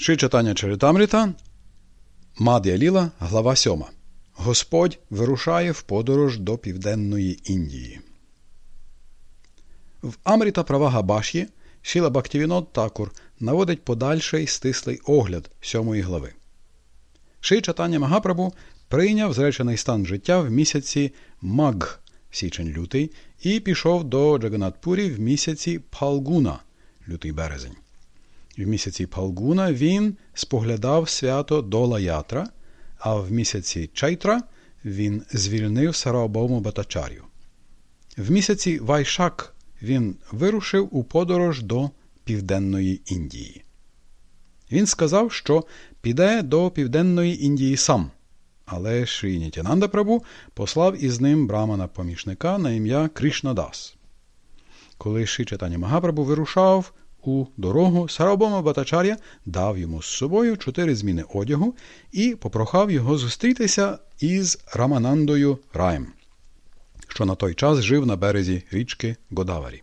Ши читання Чаритамріта, Мад'я Ліла, глава 7. Господь вирушає в подорож до Південної Індії. В Амріта Правага Баш'ї Шіла Бактівінот Такур наводить подальший стислий огляд сьомої глави. Ши читання Магапрабу прийняв зречений стан життя в місяці Маг січень лютий і пішов до Джаганатпурі в місяці Палгуна лютий березень. В місяці Палгуна він споглядав свято Дола Ятра, а в місяці Чайтра він звільнив Сараобому Батачарю. В місяці Вайшак він вирушив у подорож до Південної Індії. Він сказав, що піде до Південної Індії сам, але Шрі Прабу послав із ним брамана помічника на ім'я Кришнадас. Коли Читання Магапрабу вирушав у дорогу, Сарабома Батачар'я дав йому з собою чотири зміни одягу і попрохав його зустрітися із Раманандою Раєм, що на той час жив на березі річки Годаварі.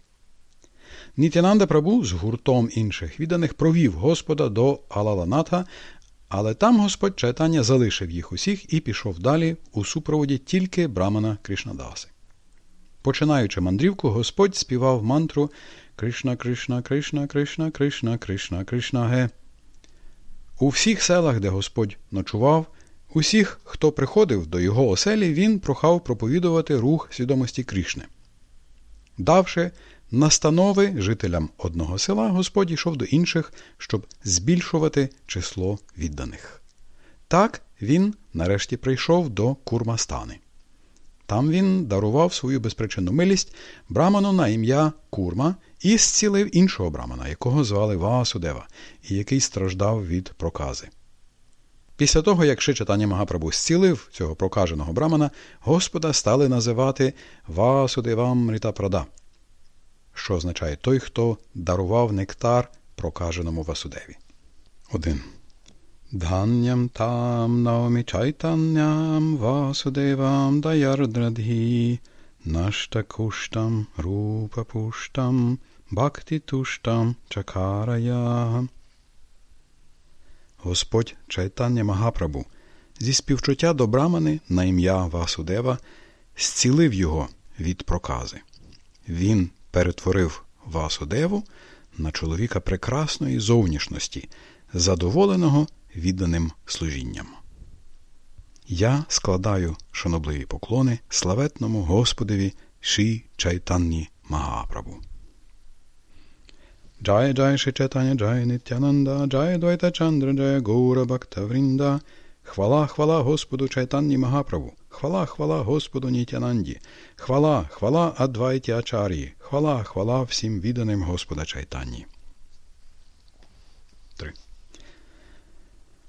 Нітянанда Прабу з гуртом інших відданих провів Господа до Алаланатха, але там Господь читання залишив їх усіх і пішов далі у супроводі тільки Брамана Кришнадаси. Починаючи мандрівку, Господь співав мантру Кришна, Кришна, Кришна, Кришна, Кришна, Кришна, Кришна Ге. У всіх селах, де Господь ночував, усіх, хто приходив до його оселі, він прохав проповідувати рух свідомості Кришни. Давши настанови жителям одного села, Господь йшов до інших, щоб збільшувати число відданих. Так він нарешті прийшов до Курмастани. Там він дарував свою безпричинну милість браману на ім'я Курма і зцілив іншого брамана, якого звали Ваасудева, і який страждав від прокази. Після того, як Шичатані Магапрабу зцілив цього прокаженого брамана, Господа стали називати Ваасудевам Рітапрада, що означає той, хто дарував нектар прокаженому Васудеві. 1. Дханням там наомі чайтанням Васудевам даярдрадхі наштакуштам рупапуштам бхактитуштам чакарая. Господь чайтання Магапрабу зі співчуття до Брамани на ім'я Васудева зцілив його від прокази. Він перетворив Васудеву на чоловіка прекрасної зовнішності, задоволеного відданим служінням. Я складаю шанобливі поклони славетному Господеві Шрі Чайтанні Магапрабу. Джай Джай Шрі Чайтаня Джай Нитянанда, Джай Адвайта Чандра, Джай Гаура Бхакта. Хвала, хвала Господу Чайтанні Магапрабу. Хвала, хвала Господу Нітянанді. Хвала, хвала Адвайті Ачарії. Хвала, хвала всім відданим Господа Чайтанні.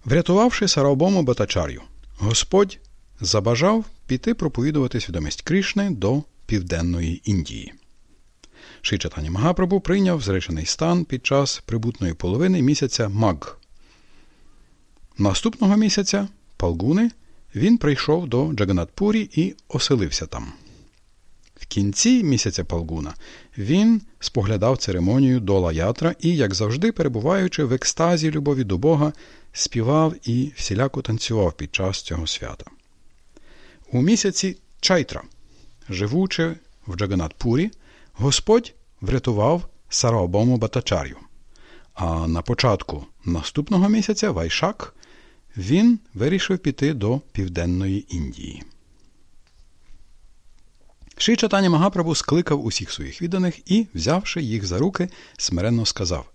Врятувавши Сарабому Батачар'ю, Господь забажав піти проповідувати свідомість Кришни до Південної Індії. Шичатані Магапрабу прийняв зречений стан під час прибутної половини місяця Маг. Наступного місяця Палгуни він прийшов до Джаганатпурі і оселився там. В кінці місяця Палгуна він споглядав церемонію дола ятра і, як завжди, перебуваючи в екстазі любові до Бога, співав і всіляко танцював під час цього свята. У місяці Чайтра, живучи в Джаганатпурі, Господь врятував Сараобому Батачарю. А на початку наступного місяця Вайшак він вирішив піти до Південної Індії. Ши Чатані Магапрабу скликав усіх своїх відданих і, взявши їх за руки, смиренно сказав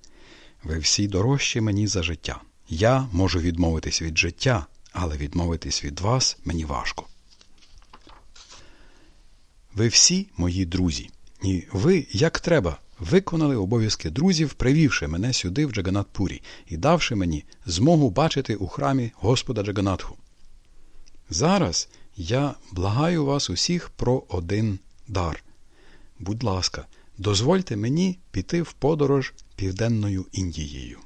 Ви всі дорожчі мені за життя. Я можу відмовитись від життя, але відмовитись від вас мені важко. Ви всі мої друзі, і ви, як треба, виконали обов'язки друзів, привівши мене сюди в Джаганатпурі і давши мені змогу бачити у храмі Господа Джаганатху. Зараз я благаю вас усіх про один дар. Будь ласка, дозвольте мені піти в подорож Південною Індією.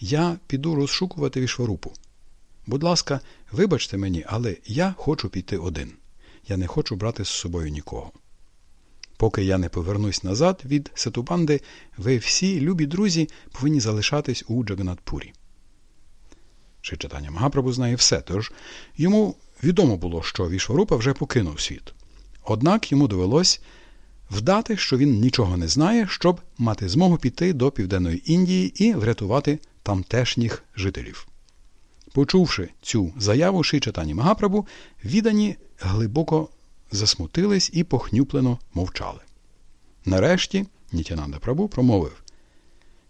Я піду розшукувати вішварупу. Будь ласка, вибачте мені, але я хочу піти один. Я не хочу брати з собою нікого. Поки я не повернусь назад від Сетубанди, ви всі, любі друзі, повинні залишатись у Джаганатпурі. Чи читання Магапрабу знає все, тож йому відомо було, що Вішварупа вже покинув світ. Однак йому довелось вдати, що він нічого не знає, щоб мати змогу піти до Південної Індії і врятувати тамтешніх жителів. Почувши цю заяву Ши Чатані Магапрабу, віддані глибоко засмутились і похнюплено мовчали. Нарешті Нітянанда Прабу промовив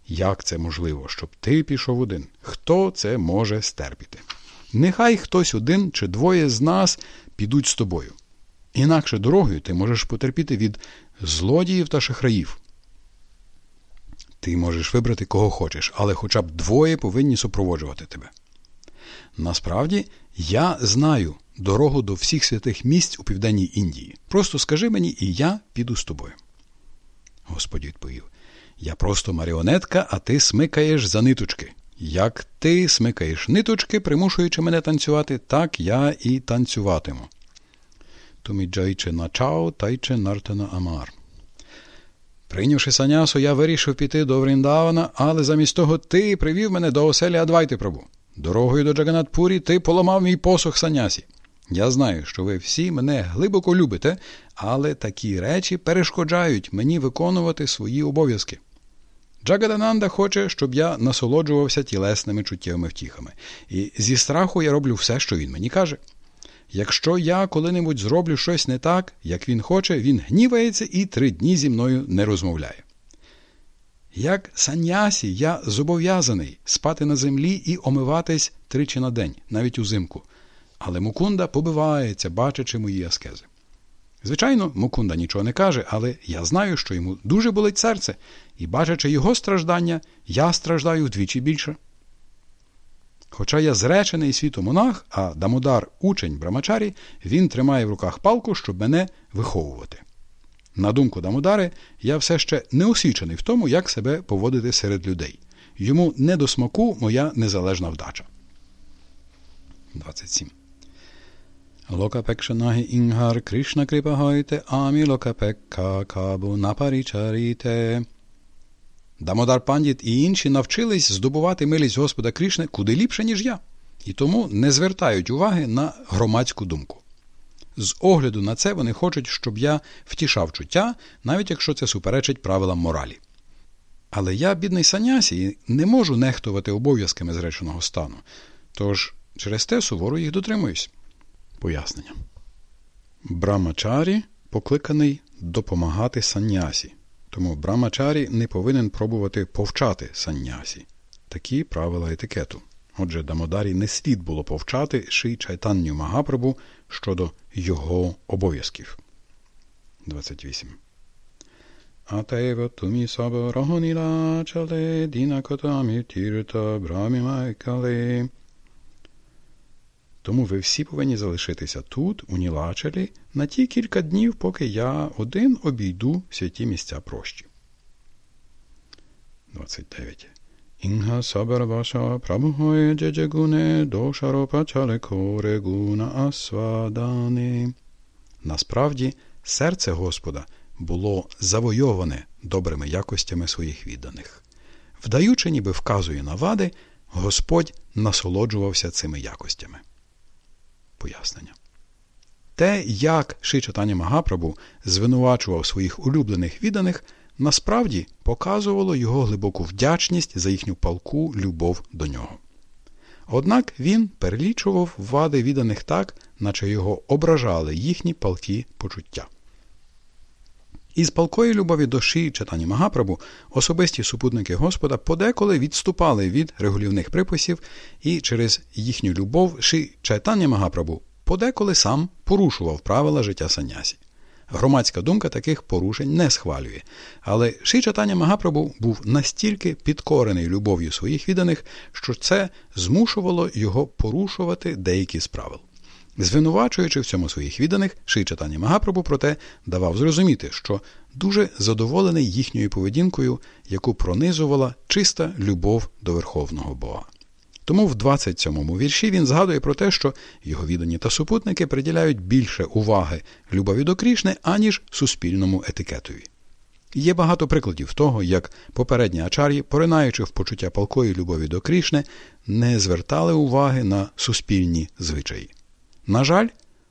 Як це можливо, щоб ти пішов один? Хто це може стерпіти? Нехай хтось один чи двоє з нас підуть з тобою. Інакше дорогою ти можеш потерпіти від злодіїв та шахраїв. Ти можеш вибрати кого хочеш, але хоча б двоє повинні супроводжувати тебе. Насправді, я знаю дорогу до всіх святих місць у південній Індії. Просто скажи мені, і я піду з тобою. Господь відповів: Я просто маріонетка, а ти смикаєш за ниточки. Як ти смикаєш ниточки, примушуючи мене танцювати, так я і танцюватиму. Туміджайче начао, тайче нартана амар. Прийнявши санясу, я вирішив піти до Вріндавана, але замість того ти привів мене до оселі Адвайти Прабу. Дорогою до Джаганатпурі ти поламав мій посох санясі. Я знаю, що ви всі мене глибоко любите, але такі речі перешкоджають мені виконувати свої обов'язки. Джагадананда хоче, щоб я насолоджувався тілесними чуттєвими втіхами, і зі страху я роблю все, що він мені каже. Якщо я коли-небудь зроблю щось не так, як він хоче, він гнівається і три дні зі мною не розмовляє. Як санясі, я зобов'язаний спати на землі і омиватись тричі на день, навіть узимку. Але Мукунда побивається, бачачи мої аскези. Звичайно, Мукунда нічого не каже, але я знаю, що йому дуже болить серце, і, бачачи його страждання, я страждаю вдвічі більше. Хоча я зречений світомонах, а Дамодар учень Брамачарі, він тримає в руках палку, щоб мене виховувати. На думку Дамодари, я все ще не освічений в тому, як себе поводити серед людей. Йому не до смаку моя незалежна вдача. 27. Локапекшанагі інгар Кришна крипагойте, амі локапекка кабу напарічаріте. Дамодар Пандіт і інші навчились здобувати милість Господа Кришни куди ліпше, ніж я, і тому не звертають уваги на громадську думку. З огляду на це вони хочуть, щоб я втішав чуття, навіть якщо це суперечить правилам моралі. Але я, бідний санясі, не можу нехтувати обов'язками зреченого стану, тож через те суворо їх дотримуюсь. Пояснення. Брамачарі покликаний допомагати санясі. Тому Брамачарі не повинен пробувати повчати саннясі. Такі правила етикету. Отже, Дамодарі не слід було повчати Ши Чайтанню Магапрабу щодо його обов'язків. 28. Атева тумі саба рахоніла чале дінакотамі тірта брамімайкале. Тому ви всі повинні залишитися тут, у Нілачелі, на ті кілька днів, поки я один обійду святі місця прощі. 29. Інга сабарваша прабхоє джеджегуне дошаропачале корегуна асвадане. Насправді, серце Господа було завойоване добрими якостями своїх відданих. Вдаючи, ніби вказує на вади, Господь насолоджувався цими якостями пояснення. Те, як Шичатані Магапрабу звинувачував своїх улюблених відданих, насправді показувало його глибоку вдячність за їхню палку любов до нього. Однак він перелічував вади відданих так, наче його ображали їхні палкі почуття. Із палкої любові до Ші читані Магапрабу особисті супутники Господа подеколи відступали від регулівних приписів і через їхню любов Ші читання Магапрабу подеколи сам порушував правила життя санясі. Громадська думка таких порушень не схвалює, але Ші читання Магапрабу був настільки підкорений любов'ю своїх відданих, що це змушувало його порушувати деякі з правил. Звинувачуючи в цьому своїх відданих, Ши читання Магапрабу проте давав зрозуміти, що дуже задоволений їхньою поведінкою, яку пронизувала чиста любов до Верховного Бога. Тому в 27-му вірші він згадує про те, що його віддані та супутники приділяють більше уваги любові до Крішни, аніж суспільному етикетові. Є багато прикладів того, як попередні ачар'ї, поринаючи в почуття палкої любові до Крішни, не звертали уваги на суспільні звичаї. На жаль,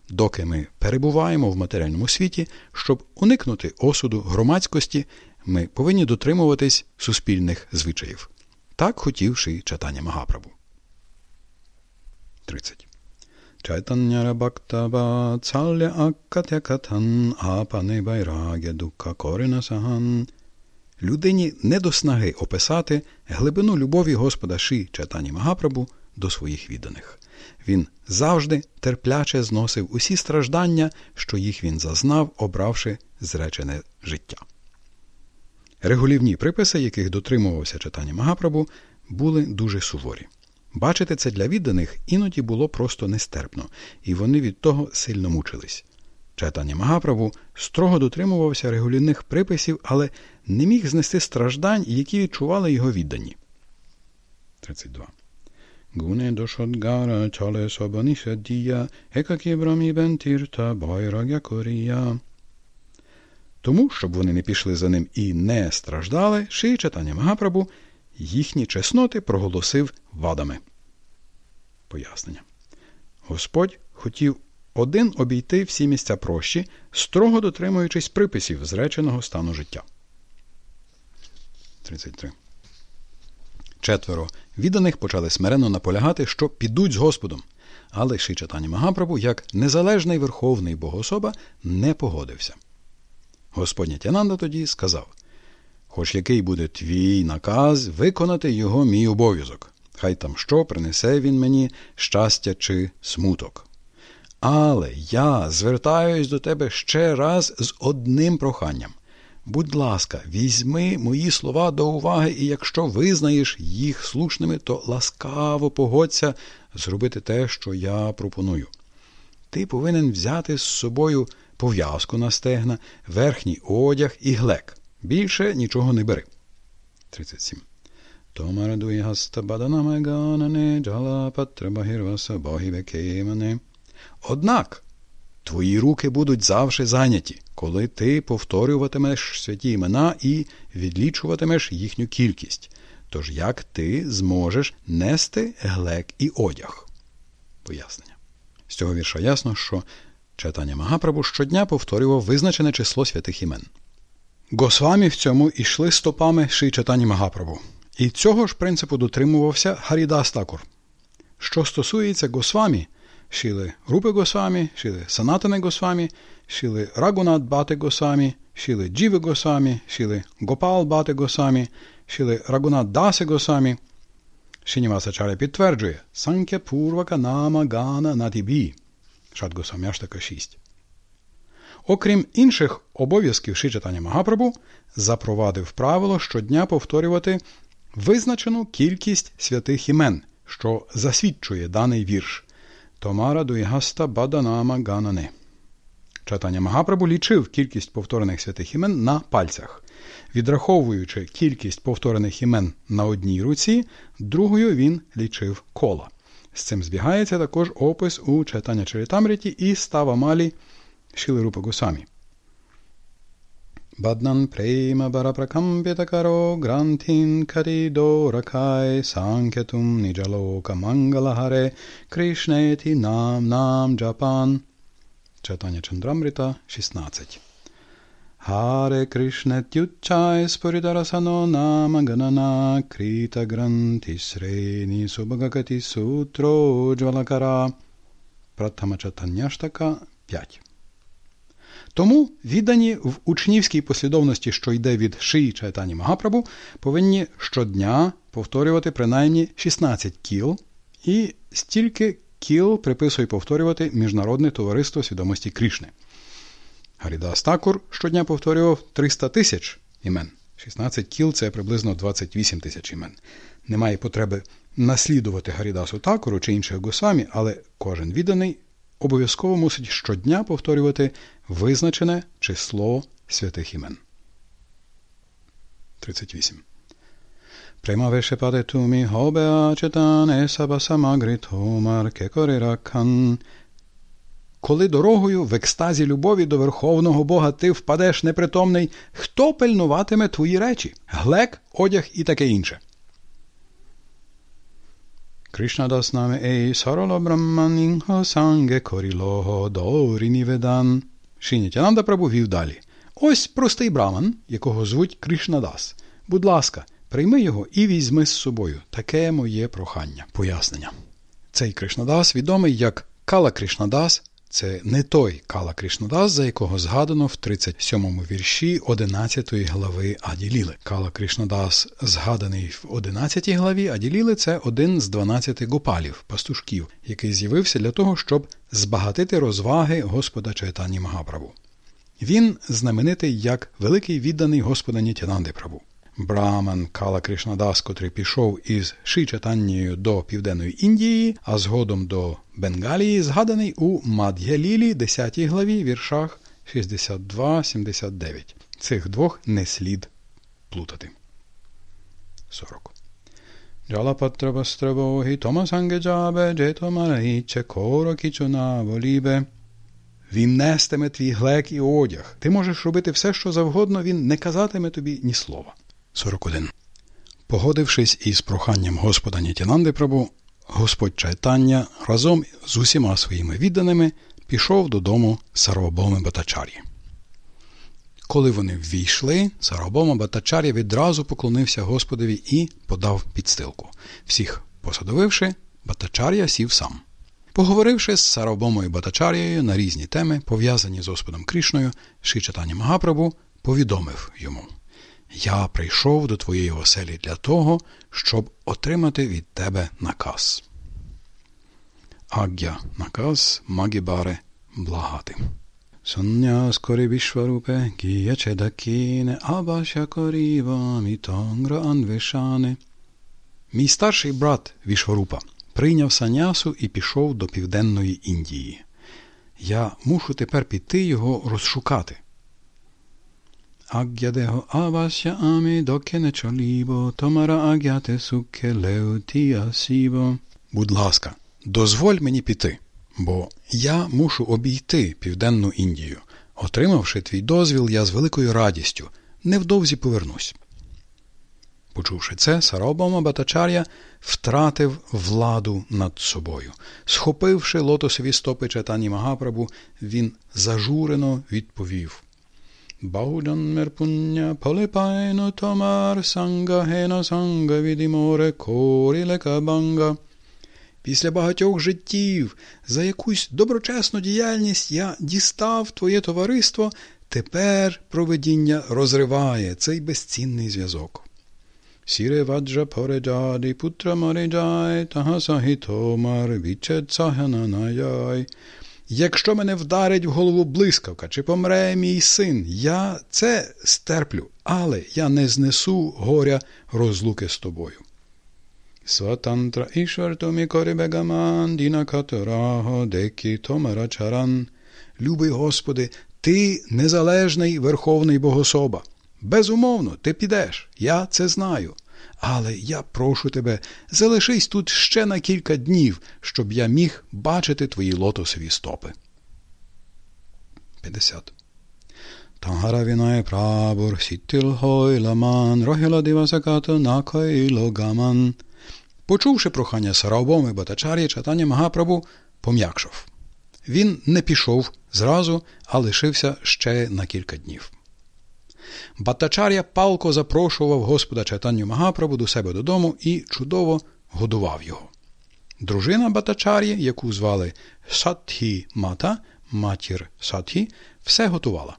доки ми перебуваємо в матеріальному світі, щоб уникнути осуду громадськості, ми повинні дотримуватись суспільних звичаїв. Так хотів читання Магапрабу. 30. Чайтання Бхактава Цалля Аккатя Катан Апане Байрагя Дукка Корина Саган. Людині не до снаги описати глибину любові Господа Ши Чайтані Магапрабу до своїх відданих. Він завжди терпляче зносив усі страждання, що їх він зазнав, обравши зречене життя. Регулівні приписи, яких дотримувався читання Магапрабу, були дуже суворі. Бачити це для відданих іноді було просто нестерпно, і вони від того сильно мучились. Читання Магапрабу строго дотримувався регулівних приписів, але не міг знести страждань, які відчували його віддані. 32. Чале собанішадія, екакі брамі бентірта байрагя корія. Тому, щоб вони не пішли за ним і не страждали, ши читання Магапрабу їхні чесноти проголосив вадами. Пояснення. Господь хотів один обійти всі місця прощі, строго дотримуючись приписів зреченого стану життя. 33. Четверо відданих почали смиренно наполягати, що підуть з Господом. Але Ши читання Магапрабу, як незалежний верховний богособа, не погодився. Господня Тянанда тоді сказав Хоч який буде твій наказ, виконати його мій обов'язок. Хай там що принесе він мені щастя чи смуток. Але я звертаюсь до тебе ще раз з одним проханням. Будь ласка, візьми мої слова до уваги, і якщо визнаєш їх слушними, то ласкаво погодься зробити те, що я пропоную. Ти повинен взяти з собою пов'язку на стегна, верхній одяг і глек. Більше нічого не бери. 37. Однак твої руки будуть завжди зайняті, коли ти повторюватимеш святі імена і відлічуватимеш їхню кількість. Тож як ти зможеш нести глек і одяг? Пояснення. З цього вірша ясно, що читання Магапрабу щодня повторював визначене число святих імен. Госвамі в цьому йшли стопами ши читання Магапрабу. І цього ж принципу дотримувався Гарідас Такур. Що стосується Госвамі, шили Рупи Госвамі, шили Санатане Госвамі, шили Рагунат Бати Госвамі, шили Джіви Госвамі, шили Гопал Бати Госвамі, шили Рагунат Даси Госвамі. Шинівасачаря підтверджує Санкя Пурвака Нама Гана Натібі. Шат Госвамяштака 6. Окрім інших обов'язків Шичатаня Магапрабу, запровадив правило щодня повторювати визначену кількість святих імен, що засвідчує даний вірш Томара Дуйгаста Баданама Ганане. Чатання Магапрабу лічив кількість повторених святих імен на пальцях. Відраховуючи кількість повторених імен на одній руці, другою він лічив кола. З цим збігається також опис у читання Чарітамріті і Ставамалі Шіли Рупа Гусамі. Баднан прейма барапракампітакаро грантін карідо ракай санкетум ніджалока мангалагаре кришнеті нам нам джапан. Читання Чандрамріта 16. Харе Кришне тючай спорідарасано нама ганана кріта гранти срені субагакати сутро джвалакара. Чатанняштака 5. Тому віддані в учнівській послідовності, що йде від Шиї Чайтані Магапрабу, повинні щодня повторювати принаймні 16 кіл, і стільки кіл приписує повторювати Міжнародне товариство свідомості Крішни. Гарідас Такур щодня повторював 300 тисяч імен. 16 кіл це приблизно 28 тисяч імен. Немає потреби наслідувати Гарідасу Такуру чи інших госвамі, але кожен відданий обов'язково мусить щодня повторювати визначене число святих імен. 38. Премавеше паде тумі хобеа четане саба самагрі томар кекорі коли дорогою в екстазі любові до Верховного Бога ти впадеш непритомний, хто пильнуватиме твої речі? Глек, одяг і таке інше. Кришна дас наме ей сарала брамманінго санге корілого дорі ніведан. Шинітянанда Прабу далі. Ось простий браман, якого звуть Кришнадас. Будь ласка, прийми його і візьми з собою. Таке моє прохання. Пояснення. Цей Кришнадас відомий як Кала Кришнадас. Це не той Кала Кришнадас, за якого згадано в 37-му вірші 11 глави Аділіли. Кала Кришнадас згаданий в 11 главі Аділіли це один з 12 гопалів, пастушків, який з'явився для того, щоб збагатити розваги Господа Чайтані Магаправу. Він знаменитий як великий відданий Господа Нітянанди Праву. Браман Кала Кришнадас, котрий пішов із Шичатаннією до Південної Індії, а згодом до Бенгалії, згаданий у Мад'ялілі, 10 главі, віршах 62-79. Цих двох не слід плутати. 40. Джалапатрабастрабогі Томасангеджабе джетомарайче коро волібе. Він нестиме твій глек і одяг. Ти можеш робити все, що завгодно, він не казатиме тобі ні слова. 41. Погодившись із проханням Господа Нітянанди Прабу, Господь Чайтання разом з усіма своїми відданими пішов додому Сарвабоми Батачарі. Коли вони ввійшли, Сарвабома Батачарі відразу поклонився Господові і подав підстилку. Всіх посадовивши, Батачар'я сів сам. Поговоривши з Сарабомою Батачарією на різні теми, пов'язані з Господом Крішною, Шичатані Магапрабу повідомив йому Я прийшов до твоєї оселі для того, щоб отримати від тебе наказ. Агя наказ Магібаре благати. Сонняс кори вішварупе, гія чедакіне, абаша коріва, мітонгра анвешане. Мій старший брат Вішварупа – прийняв санясу і пішов до Південної Індії. Я мушу тепер піти його розшукати. Аг'ядего авася амі доке не чолібо, томара аг'яте суке леутія сібо. Будь ласка, дозволь мені піти, бо я мушу обійти Південну Індію. Отримавши твій дозвіл, я з великою радістю невдовзі повернусь. Почувши це, Саробома Батачар'я втратив владу над собою. Схопивши лотосові стопи читані Магапрабу, він зажурено відповів Баудан мерпуння полипайно томар санга гена санга відіморе корілека банга. Після багатьох життів за якусь доброчесну діяльність я дістав твоє товариство, тепер проведіння розриває цей безцінний зв'язок. Сіре ваджа пореджаді путра мариджай, тага сахіто мар наяй. Якщо мене вдарить в голову блискавка, чи помре мій син, я це стерплю, але я не знесу горя розлуки з тобою. Сватантра ішвартомі корибегаман, діна декі томара чаран. Любий Господи, ти незалежний Верховний Богособа. Безумовно, ти підеш, я це знаю. Але я прошу тебе, залишись тут ще на кілька днів, щоб я міг бачити твої лотосові стопи. 50. Тангара вінає прабур, сіттил гой ламан, рохіла дивасаката накойло гаман. Почувши прохання Сараобоми Батачарі, читання Магапрабу пом'якшав. Він не пішов зразу, а лишився ще на кілька днів. Баттачар'я палко запрошував Господа Чайтанню Магапрабу до себе додому і чудово годував його. Дружина Баттачар'ї, яку звали Сатхі Мата, матір Сатхі, все готувала.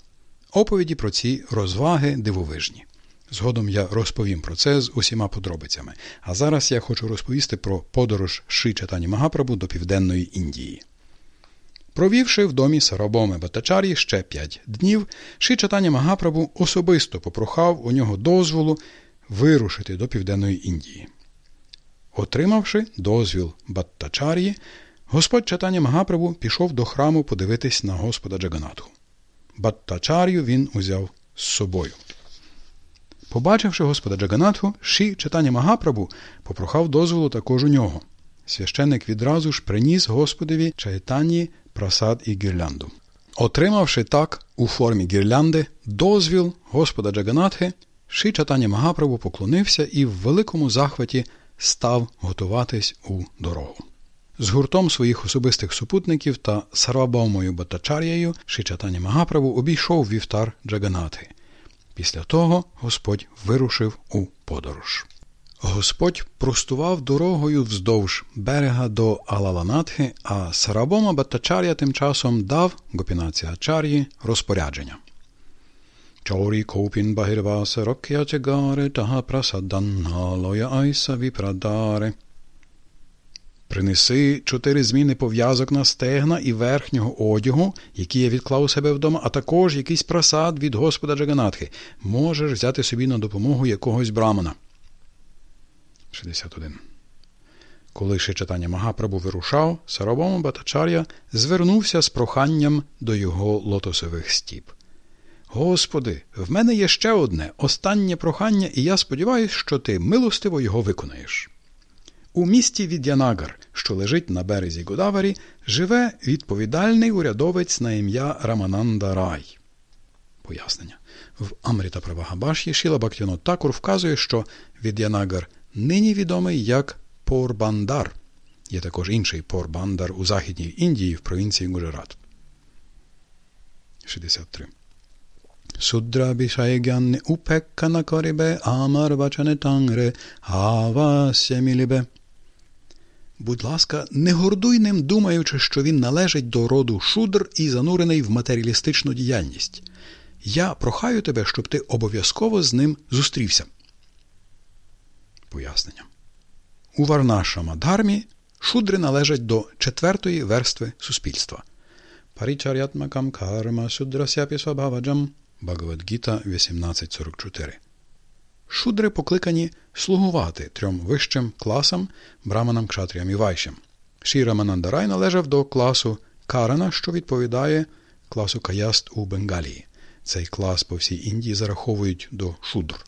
Оповіді про ці розваги дивовижні. Згодом я розповім про це з усіма подробицями. А зараз я хочу розповісти про подорож Ши Чатані Магапрабу до Південної Індії. Провівши в домі Сарабоми Батачарі ще п'ять днів, Шичатаня Магапрабу особисто попрохав у нього дозволу вирушити до Південної Індії. Отримавши дозвіл Баттачар'ї, Господь Чатаня Магапрабу пішов до храму подивитись на Господа Джаганатху. Баттачар'ю він узяв з собою. Побачивши Господа Джаганатху, Ші Чатаня Магапрабу попрохав дозволу також у нього. Священник відразу ж приніс Господові Чайтанії просад і гірлянду. Отримавши так у формі гірлянди дозвіл Господа Джаганатхи, Ши Чатані Магапрабу поклонився і в великому захваті став готуватись у дорогу. З гуртом своїх особистих супутників та Сарвабаумою Батачар'єю Шичатані Магаправу обійшов вівтар Джаганатхи. Після того Господь вирушив у подорож. Господь простував дорогою вздовж берега до Алаланатхи, а Сарабома Батачар'я тим часом дав Гопінаці Ачар'ї розпорядження. Чорі копін багірваса рок'ячегаре тага прасаданналоя айса віпрадаре. Принеси чотири зміни пов'язок на стегна і верхнього одягу, які я відклав у себе вдома, а також якийсь просад від Господа Джаганатхи. Можеш взяти собі на допомогу якогось брамана. 61. Коли ще читання Магапрабу вирушав, Сарабома Батачар'я звернувся з проханням до його лотосових стіп. Господи, в мене є ще одне, останнє прохання, і я сподіваюся, що ти милостиво його виконаєш. У місті Від'янагар, що лежить на березі Годаварі, живе відповідальний урядовець на ім'я Рамананда Рай. Пояснення. В Амріта Правагабаші Шіла Бактіно Такур вказує, що Від'янагар нині відомий як Порбандар. Є також інший Порбандар у Західній Індії в провінції Гуджарат. 63. Судрабішайгянне упеккана корібе, амар вачане тангре, авася мілібе. Будь ласка, не гордуй ним, думаючи, що він належить до роду шудр і занурений в матеріалістичну діяльність. Я прохаю тебе, щоб ти обов'язково з ним зустрівся. Пояснення. У Варнашама Дharмі шудри належать до четвертої верстви суспільства. Парічарятмакам карма судрасяпі свабхаваджам Багавадгіта 1844 Шудри покликані слугувати трьом вищим класам браманам, кшатріям і. Шіра Манандарай належав до класу Карана, що відповідає класу Каяст у Бенгалії. Цей клас по всій Індії зараховують до шудр.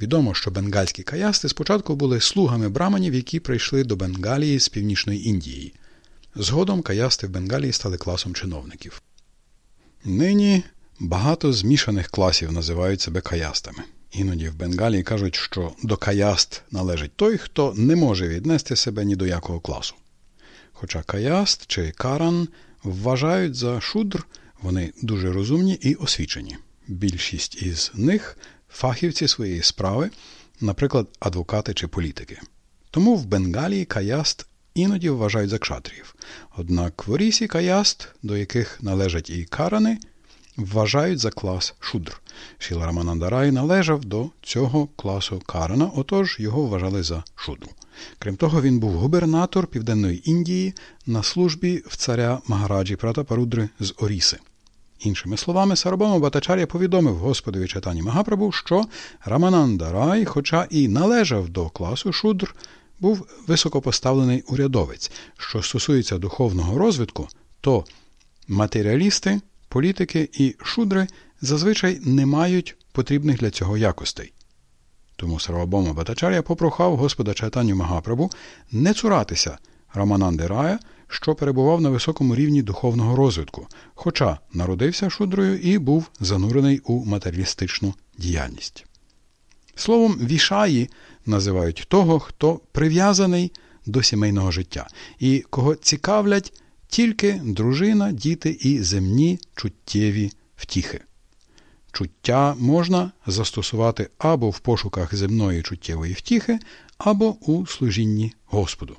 Відомо, що бенгальські каясти спочатку були слугами браманів, які прийшли до Бенгалії з північної Індії. Згодом каясти в Бенгалії стали класом чиновників. Нині багато змішаних класів називають себе каястами. Іноді в Бенгалії кажуть, що до каяст належить той, хто не може віднести себе ні до якого класу. Хоча каяст чи каран вважають за шудр, вони дуже розумні і освічені. Більшість із них фахівці своєї справи, наприклад, адвокати чи політики. Тому в Бенгалії каяст іноді вважають за кшатріїв. Однак в Орісі каяст, до яких належать і карани, вважають за клас шудр. Шіла Раманандарай належав до цього класу Карана, отож його вважали за шудру. Крім того, він був губернатор Південної Індії на службі в царя Магараджі Пратапарудри з Оріси. Іншими словами, Сарабама Батачар'я повідомив Господові читанні Магапрабу, що Рамананда Рай, хоча і належав до класу шудр, був високопоставлений урядовець. Що стосується духовного розвитку, то матеріалісти, політики і шудри зазвичай не мають потрібних для цього якостей. Тому Сарвабома Батачар'я попрохав Господа Чайтаню Магапрабу не цуратися Рамананди Рая, що перебував на високому рівні духовного розвитку, хоча народився шудрою і був занурений у матеріалістичну діяльність. Словом, вішаї називають того, хто прив'язаний до сімейного життя і кого цікавлять тільки дружина, діти і земні чуттєві втіхи. Чуття можна застосувати або в пошуках земної чуттєвої втіхи, або у служінні Господу.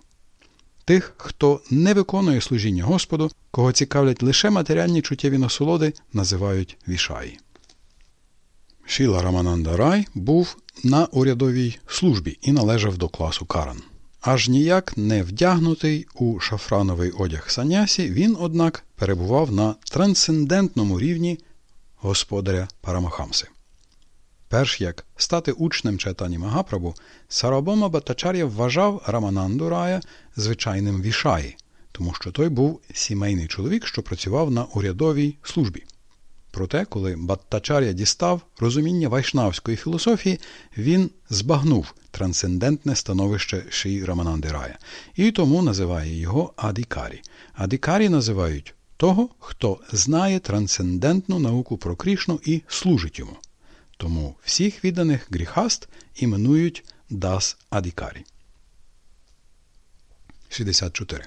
Тих, хто не виконує служіння Господу, кого цікавлять лише матеріальні чуттєві насолоди, називають вішаї. Шіла Рамананда Рай був на урядовій службі і належав до класу Каран. Аж ніяк не вдягнутий у шафрановий одяг санясі, він, однак, перебував на трансцендентному рівні господаря Парамахамси. Перш як стати учнем читані Магапрабу, Сарабома Батачар'я вважав Рамананду Рая звичайним вішаї, тому що той був сімейний чоловік, що працював на урядовій службі. Проте, коли Баттачар'я дістав розуміння вайшнавської філософії, він збагнув трансцендентне становище Ші Рамананди Рая і тому називає його Адікарі. Адікарі називають того, хто знає трансцендентну науку про Крішну і служить йому. Тому всіх відданих гріхаст іменують Дас Адікарі. 64.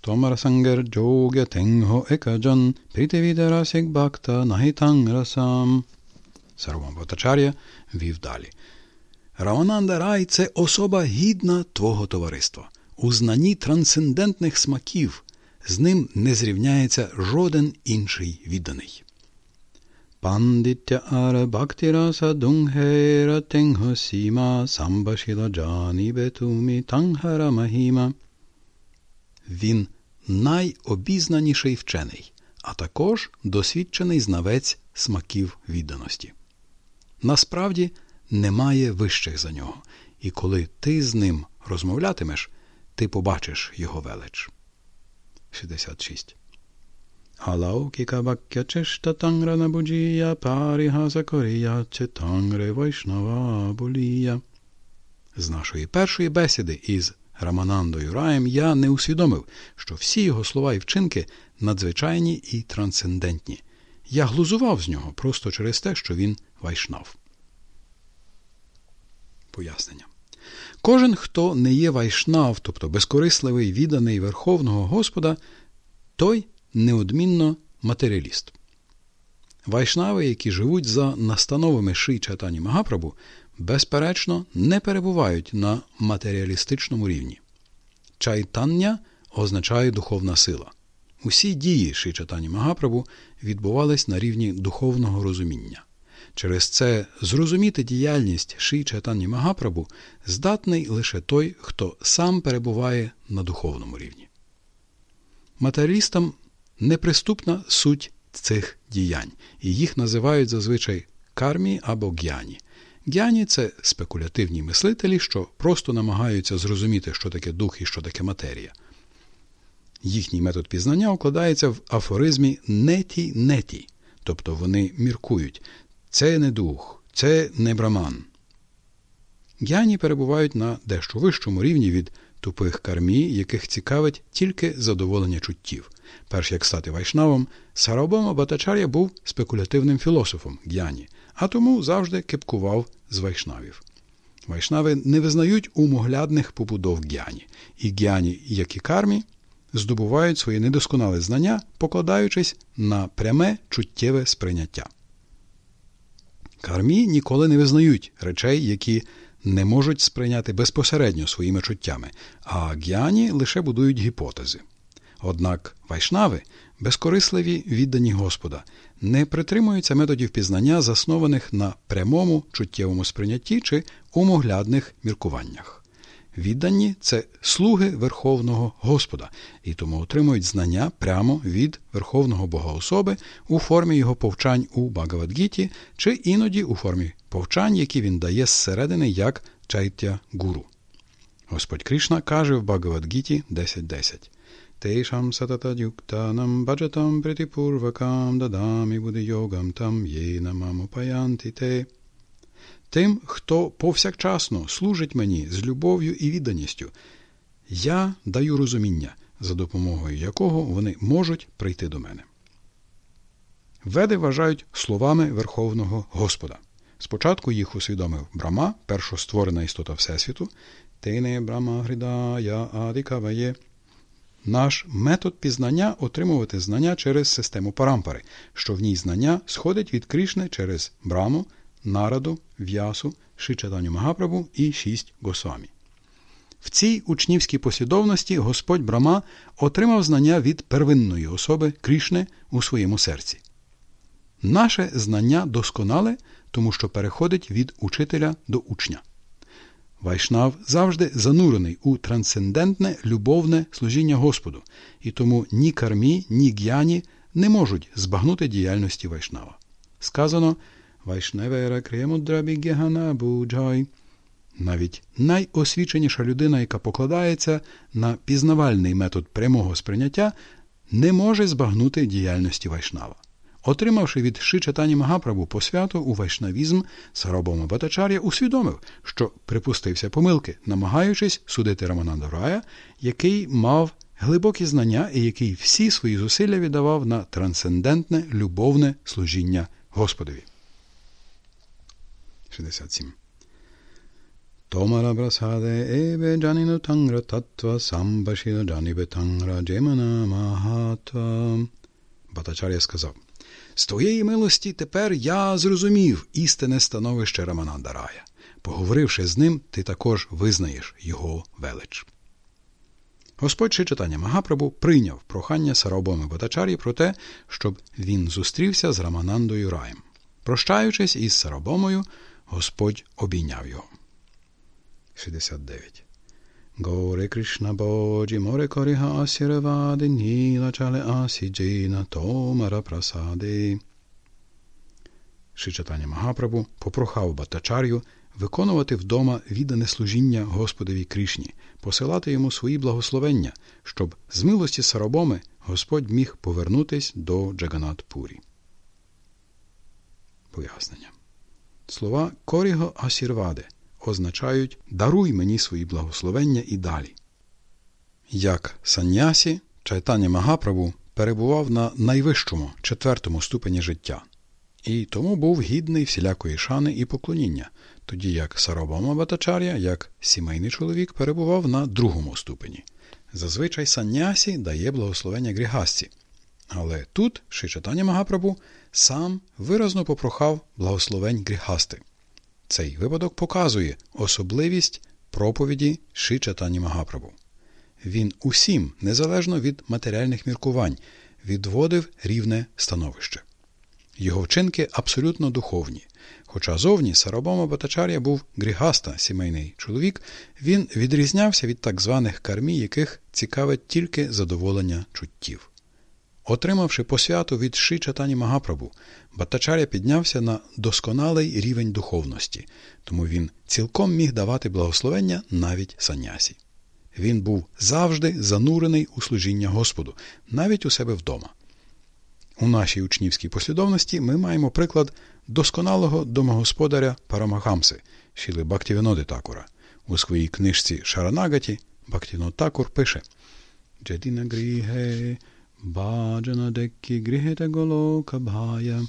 Томар Сангер Джогя Тенгho Екаджан Притивідарасік Бакта Нахітанг Расам. Сарвам Батачар'я вів далі. Равананда Рай це особа гідна твого товариства. У знанні трансцендентних смаків з ним не зрівняється жоден інший відданий. Пандитя ара бхактираса дунгера тенгho сіма самбашіла джані бетумі тангхара махіма. Він найобізнаніший вчений, а також досвідчений знавець смаків відданості. Насправді немає вищих за нього, і коли ти з ним розмовлятимеш, ти побачиш його велич. 66. Алаукіка бакя чешта тангра набуджія парігаза корія четангре вайшнава булія. З нашої першої бесіди із Раманандою Раєм я не усвідомив, що всі його слова і вчинки надзвичайні і трансцендентні. Я глузував з нього просто через те, що він вайшнав. Пояснення. Кожен, хто не є вайшнав, тобто безкорисливий, відданий Верховного Господа, той неодмінно матеріаліст. Вайшнави, які живуть за настановами Ши Чатані Магапрабу, безперечно, не перебувають на матеріалістичному рівні. Чайтання означає духовна сила. Усі дії Ши Чатані Магапрабу відбувались на рівні духовного розуміння. Через це зрозуміти діяльність Ши Чайтані Магапрабу здатний лише той, хто сам перебуває на духовному рівні. Матеріалістам неприступна суть цих діянь, і їх називають зазвичай кармі або г'яні. Г'яні це спекулятивні мислителі, що просто намагаються зрозуміти, що таке дух і що таке матерія. Їхній метод пізнання укладається в афоризмі неті-неті, тобто вони міркують це не дух, це не браман. Г'яні перебувають на дещо вищому рівні від тупих кармі, яких цікавить тільки задоволення чуттів. Перш як стати вайшнавом, Сарабома Батачар'я був спекулятивним філософом г'яні, а тому завжди кепкував з вайшнавів. Вайшнави не визнають умоглядних побудов г'яні, і г'яні, як і кармі, здобувають свої недосконале знання, покладаючись на пряме чуттєве сприйняття. Кармі ніколи не визнають речей, які не можуть сприйняти безпосередньо своїми чуттями, а г'яні лише будують гіпотези. Однак вайшнави, безкорисливі віддані Господа, не притримуються методів пізнання, заснованих на прямому чуттєвому сприйнятті чи умоглядних міркуваннях. Віддані це слуги Верховного Господа, і тому отримують знання прямо від Верховного Бога особи у формі його повчань у Багавадгіті чи іноді у формі повчань, які він дає зсередини як чайтя гуру. Господь Кришна каже в Багавадгіті 10.10 Тейшам сататадюктанам баджатам притипурвакам дадамі буде йогам там єнамамупаянти те. Тим, хто повсякчасно служить мені з любов'ю і відданістю, я даю розуміння, за допомогою якого вони можуть прийти до мене. Веди вважають словами Верховного Господа. Спочатку їх усвідомив Брама, першостворена істота Всесвіту, Тейне Брама Гридая Адикаває. Наш метод пізнання отримувати знання через систему парампари, що в ній знання сходить від Крішни через Браму, Нараду, В'ясу, Шичатаню Магапрабу і шість Госвамі. В цій учнівській послідовності Господь Брама отримав знання від первинної особи Крішни у своєму серці. Наше знання досконале, тому що переходить від учителя до учня. Вайшнав завжди занурений у трансцендентне любовне служіння Господу, і тому ні кармі, ні г'яні не можуть збагнути діяльності Вайшнава. Сказано Буджай. Навіть найосвіченіша людина, яка покладається на пізнавальний метод прямого сприйняття, не може збагнути діяльності Вайшнава. Отримавши від Шичатані Магапрабу посвяту у вайшнавізм, Сарабома Батачар'я усвідомив, що припустився помилки, намагаючись судити Рамананда Рая, який мав глибокі знання і який всі свої зусилля віддавав на трансцендентне любовне служіння Господові. 67. Томара прасаде ебе джаніну тангра татва самбашіда джанібе тангра джемана магатва. Батачар'я сказав, з твоєї милості тепер я зрозумів істинне становище Рамананда Рая. Поговоривши з ним, ти також визнаєш його велич. Господь ще читання Магапрабу прийняв прохання Сарабоми Батачарі про те, щоб він зустрівся з Раманандою Раєм. Прощаючись із Сарабомою, Господь обійняв його. 69. Горе Кришна Боджі, море коріга асіревади, ніла чале асіджіна, томара прасади. Шичатання Магапрабу попрохав Батачар'ю виконувати вдома віддане служіння Господові Кришні, посилати йому свої благословення, щоб з милості Сарабоми Господь міг повернутись до Джаганат Пурі. Пояснення. Слова Коріго Асірваде означають Даруй мені свої благословення і далі. Як саннясі, чайтання Магаправу перебував на найвищому четвертому ступені життя, і тому був гідний всілякої шани і поклоніння, тоді як Сарабома Батачар'я, як сімейний чоловік, перебував на другому ступені. Зазвичай саннясі дає благословення грігасці. Але тут Шичатання Магапрабу сам виразно попрохав благословень гріхасти. Цей випадок показує особливість проповіді Шичатані Магапрабу. Він усім, незалежно від матеріальних міркувань, відводив рівне становище. Його вчинки абсолютно духовні. Хоча зовні Сарабома Батачар'я був грігаста сімейний чоловік, він відрізнявся від так званих кармі, яких цікавить тільки задоволення чуттів. Отримавши посвяту від Ши Чатані Магапрабу, Батачаря піднявся на досконалий рівень духовності, тому він цілком міг давати благословення навіть санясі. Він був завжди занурений у служіння Господу, навіть у себе вдома. У нашій учнівській послідовності ми маємо приклад досконалого домогосподаря Парамахамси, Шіли Бактівіноди Такура. У своїй книжці Шаранагаті Бактівінод Такур пише Джедіна гріге Баджана деккі грігете голока бхая.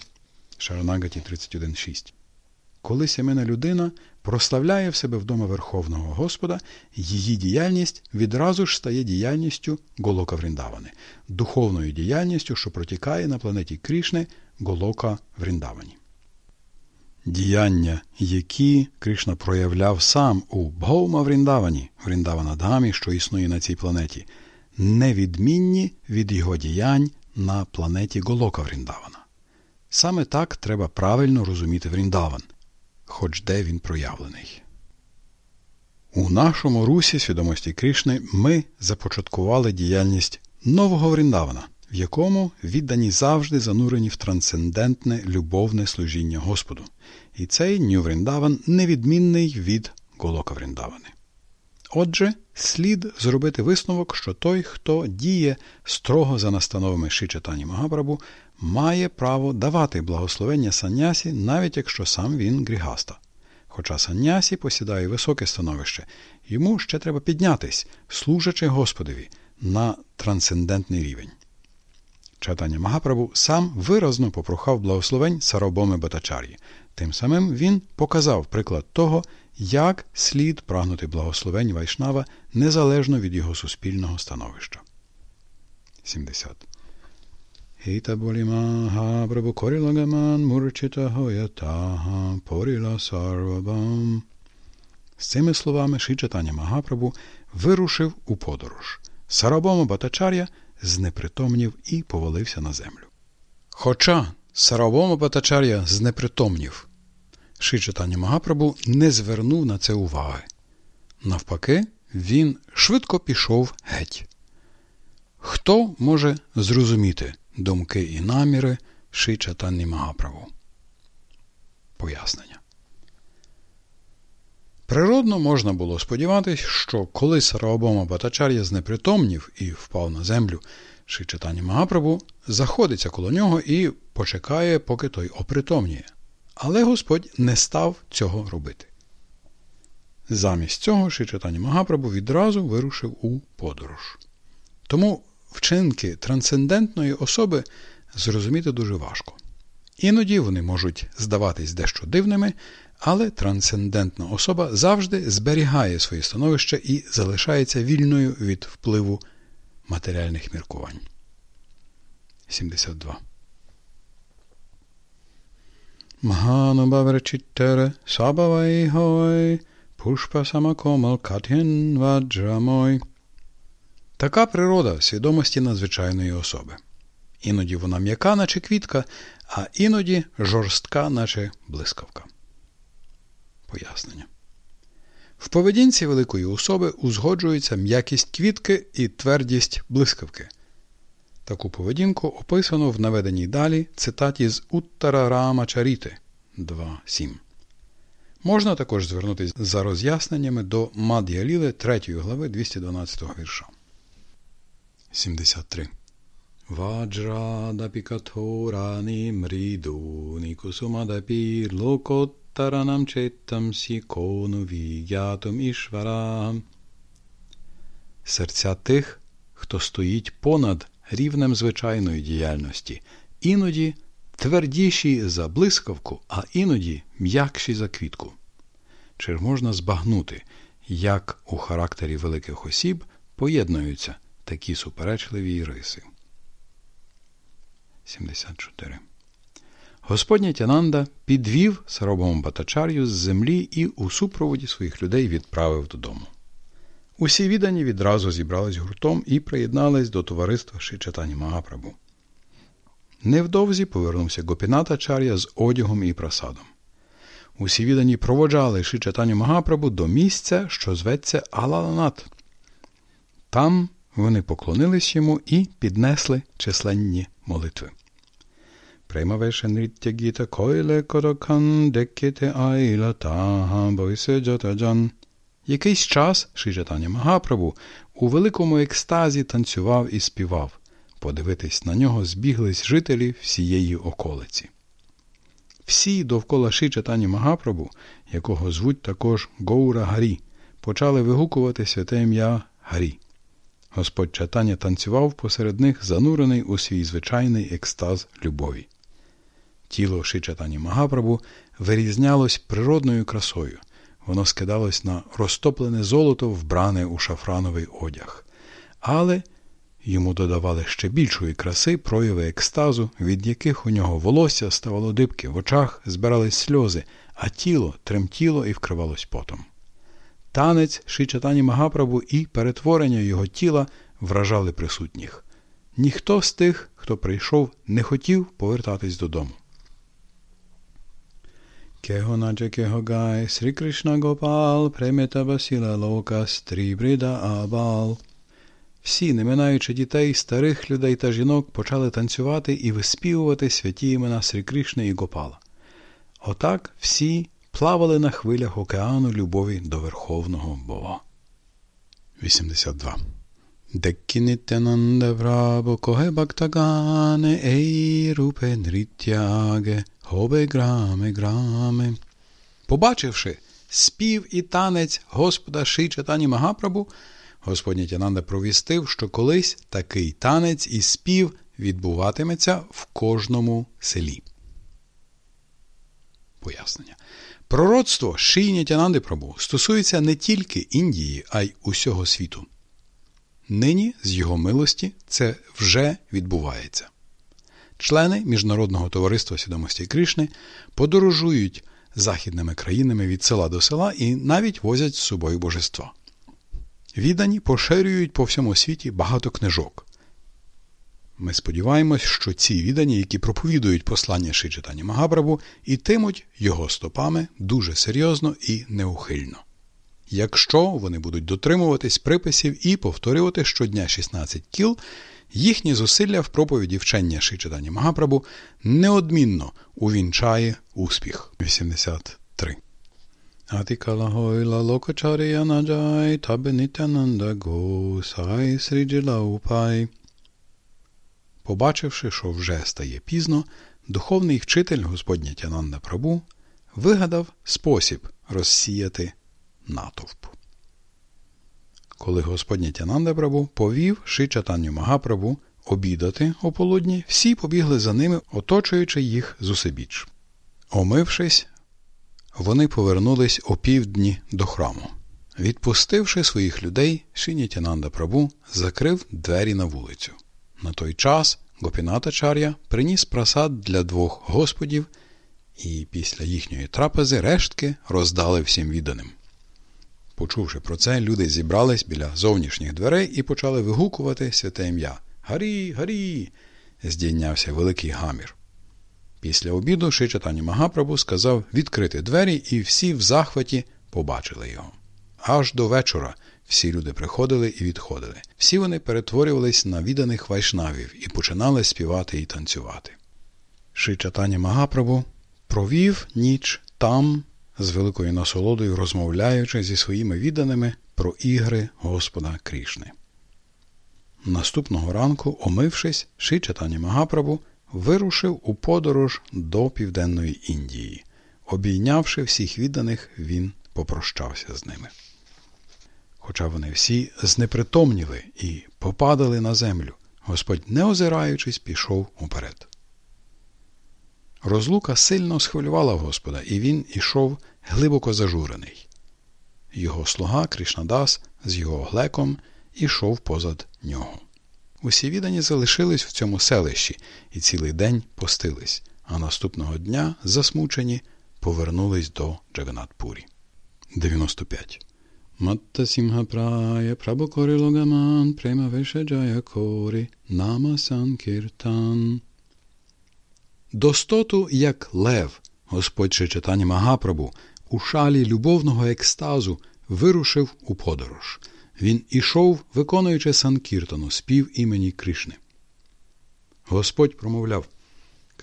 Шаранагаті 31.6. Коли сімейна людина прославляє в себе вдома Верховного Господа, її діяльність відразу ж стає діяльністю Голока Вріндавани, духовною діяльністю, що протікає на планеті Крішни Голока Вріндавані. Діяння, які Кришна проявляв сам у Бхаума Вріндавані, Вріндаванадгамі, що існує на цій планеті, невідмінні від його діянь на планеті Голока Вріндавана. Саме так треба правильно розуміти Вріндаван, хоч де він проявлений. У нашому русі свідомості Кришни ми започаткували діяльність нового Вріндавана, в якому віддані завжди занурені в трансцендентне любовне служіння Господу. І цей Нью Вріндаван невідмінний від Голока Вріндавани. Отже, слід зробити висновок, що той, хто діє строго за настановами Шичатані Магапрабу, має право давати благословення саннясі, навіть якщо сам він грігаста. Хоча саннясі посідає високе становище, йому ще треба піднятись, служачи Господові, на трансцендентний рівень. Читання Магапрабу сам виразно попрохав благословень Сарабоми Батачар'ї. Тим самим він показав приклад того, як слід прагнути благословень Вайшнава незалежно від його суспільного становища. 70. Hita Maha Prabhu Korilagaman Murchita Hoyataha Porila Sarvabam. З цими словами Шичатаня Магапрабу вирушив у подорож. Сарабома Батачар'я знепритомнів і повалився на землю. Хоча Сарабома Батачар'я знепритомнів, Шичатаня Магапрабу не звернув на це уваги. Навпаки, він швидко пішов геть. Хто може зрозуміти думки і наміри Шичатані Магапрабу? Пояснення. Природно можна було сподіватися, що коли Сарабома Батачар'я знепритомнів і впав на землю, Шичатані Магапрабу заходиться коло нього і почекає, поки той опритомніє. Але Господь не став цього робити. Замість цього Шичатані Магапрабу відразу вирушив у подорож. Тому вчинки трансцендентної особи зрозуміти дуже важко. Іноді вони можуть здаватись дещо дивними, але трансцендентна особа завжди зберігає своє становище і залишається вільною від впливу матеріальних міркувань. 72. Mahanubhavarachittere Sabhavai hoi Пушпа самакомал катін ваджамой. Така природа свідомості надзвичайної особи. Іноді вона м'яка, наче квітка, а іноді жорстка, наче блискавка. Пояснення. В поведінці великої особи узгоджується м'якість квітки і твердість блискавки. Таку поведінку описано в наведеній далі цитаті з Уттара Рама Чаріти 2.7. Можна також звернутися за роз'ясненнями до Мад'я Ліли 3 глави 212 вірша. 73. Ваджрадапі каторані мрідуні кусумадапі локоттаранам четтам сікону вігятум ішварам. Серця тих, хто стоїть понад рівнем звичайної діяльності, іноді твердіші за блискавку, а іноді м'якші за квітку. Чи можна збагнути, як у характері великих осіб поєднуються такі суперечливі риси? 74. Господня Тянанда підвів Саробому Батачар'ю з землі і у супроводі своїх людей відправив додому. Усі віддані відразу зібрались гуртом і приєднались до товариства Шичатані Магапрабу. Невдовзі повернувся Гопіната Чар'я з одягом і просадом. Усі віддані проводжали Шичатаню Магапрабу до місця, що зветься Алаланат. Там вони поклонились йому і піднесли численні молитви. Преймавеше нриття гіта койле корокан декіте айла тага бойсе джатаджан. Якийсь час Шичатаня Магапрабу у великому екстазі танцював і співав. Подивитись на нього збіглись жителі всієї околиці. Всі довкола Шичатані Магапрабу, якого звуть також Гоура Гарі, почали вигукувати святе ім'я Гарі. Господь Чатаня танцював посеред них, занурений у свій звичайний екстаз любові. Тіло Шичатані Магапрабу вирізнялось природною красою, воно скидалось на розтоплене золото, вбране у шафрановий одяг. Але Йому додавали ще більшої краси прояви екстазу, від яких у нього волосся ставало дибки, в очах збирались сльози, а тіло тремтіло і вкривалось потом. Танець Шичатані Магапрабу і перетворення його тіла вражали присутніх. Ніхто з тих, хто прийшов, не хотів повертатись додому. Кего гай, Срі Кришна Гопал, премета Васіла Лока, Стрібрида Абал – всі, не минаючи дітей, старих людей та жінок, почали танцювати і виспівувати святі імена Срі Кришни і Гопала. Отак всі плавали на хвилях океану любові до Верховного Бога. 82. Деккінітянанда врабо коге бактагане ей рупе нріттяге граме граме. Побачивши спів і танець Господа Ши Чатані Магапрабу, Господній Тянанда провістив, що колись такий танець і спів відбуватиметься в кожному селі. Пояснення. Пророцтво Шийні Тянанди Прабу стосується не тільки Індії, а й усього світу. Нині, з його милості, це вже відбувається. Члени Міжнародного товариства свідомості Кришни подорожують західними країнами від села до села і навіть возять з собою божества. Віддані поширюють по всьому світі багато книжок. Ми сподіваємось, що ці віддані, які проповідують послання Шичитані Магабрабу, ітимуть його стопами дуже серйозно і неухильно. Якщо вони будуть дотримуватись приписів і повторювати щодня 16 кіл, їхні зусилля в проповіді вчення Шичитані Магапрабу неодмінно увінчає успіх. 83 Атикалахойла локачарія наджай табенітянанда госай сріджила упай. Побачивши, що вже стає пізно, духовний вчитель Господня Тянанда Прабу вигадав спосіб розсіяти натовп. Коли Господь Нітянанда Прабу повів Шичатанню Магапрабу обідати о полудні, всі побігли за ними, оточуючи їх зусебіч. Омившись, вони повернулись о півдні до храму. Відпустивши своїх людей, Шинітянанда Прабу закрив двері на вулицю. На той час Гопіната Чар'я приніс просад для двох господів, і після їхньої трапези рештки роздали всім відданим. Почувши про це, люди зібрались біля зовнішніх дверей і почали вигукувати святе ім'я Гарі, гарі! здійнявся великий гамір. Після обіду Шичатані Магапрабу сказав відкрити двері, і всі в захваті побачили його. Аж до вечора всі люди приходили і відходили. Всі вони перетворювались на відданих вайшнавів і починали співати і танцювати. Шичатані Магапрабу провів ніч там, з великою насолодою розмовляючи зі своїми відданими про ігри Господа Крішни. Наступного ранку, омившись, Шичатані Магапрабу вирушив у подорож до Південної Індії. Обійнявши всіх відданих, він попрощався з ними. Хоча вони всі знепритомніли і попадали на землю, Господь, не озираючись, пішов уперед. Розлука сильно схвилювала Господа, і він ішов глибоко зажурений. Його слуга Кришнадас з його глеком ішов позад нього. Усі віддані залишились в цьому селищі і цілий день постились, а наступного дня, засмучені, повернулись до Джаганатпурі. 95. Матта Сімгапрая Прабокорилогаман Према Вешаджая Кори Нама Санкіртан. Достоту, як лев, Господь читання Магапрабу, у шалі любовного екстазу вирушив у подорож – він ішов, виконуючи санкіртану, спів імені Кришни. Господь промовляв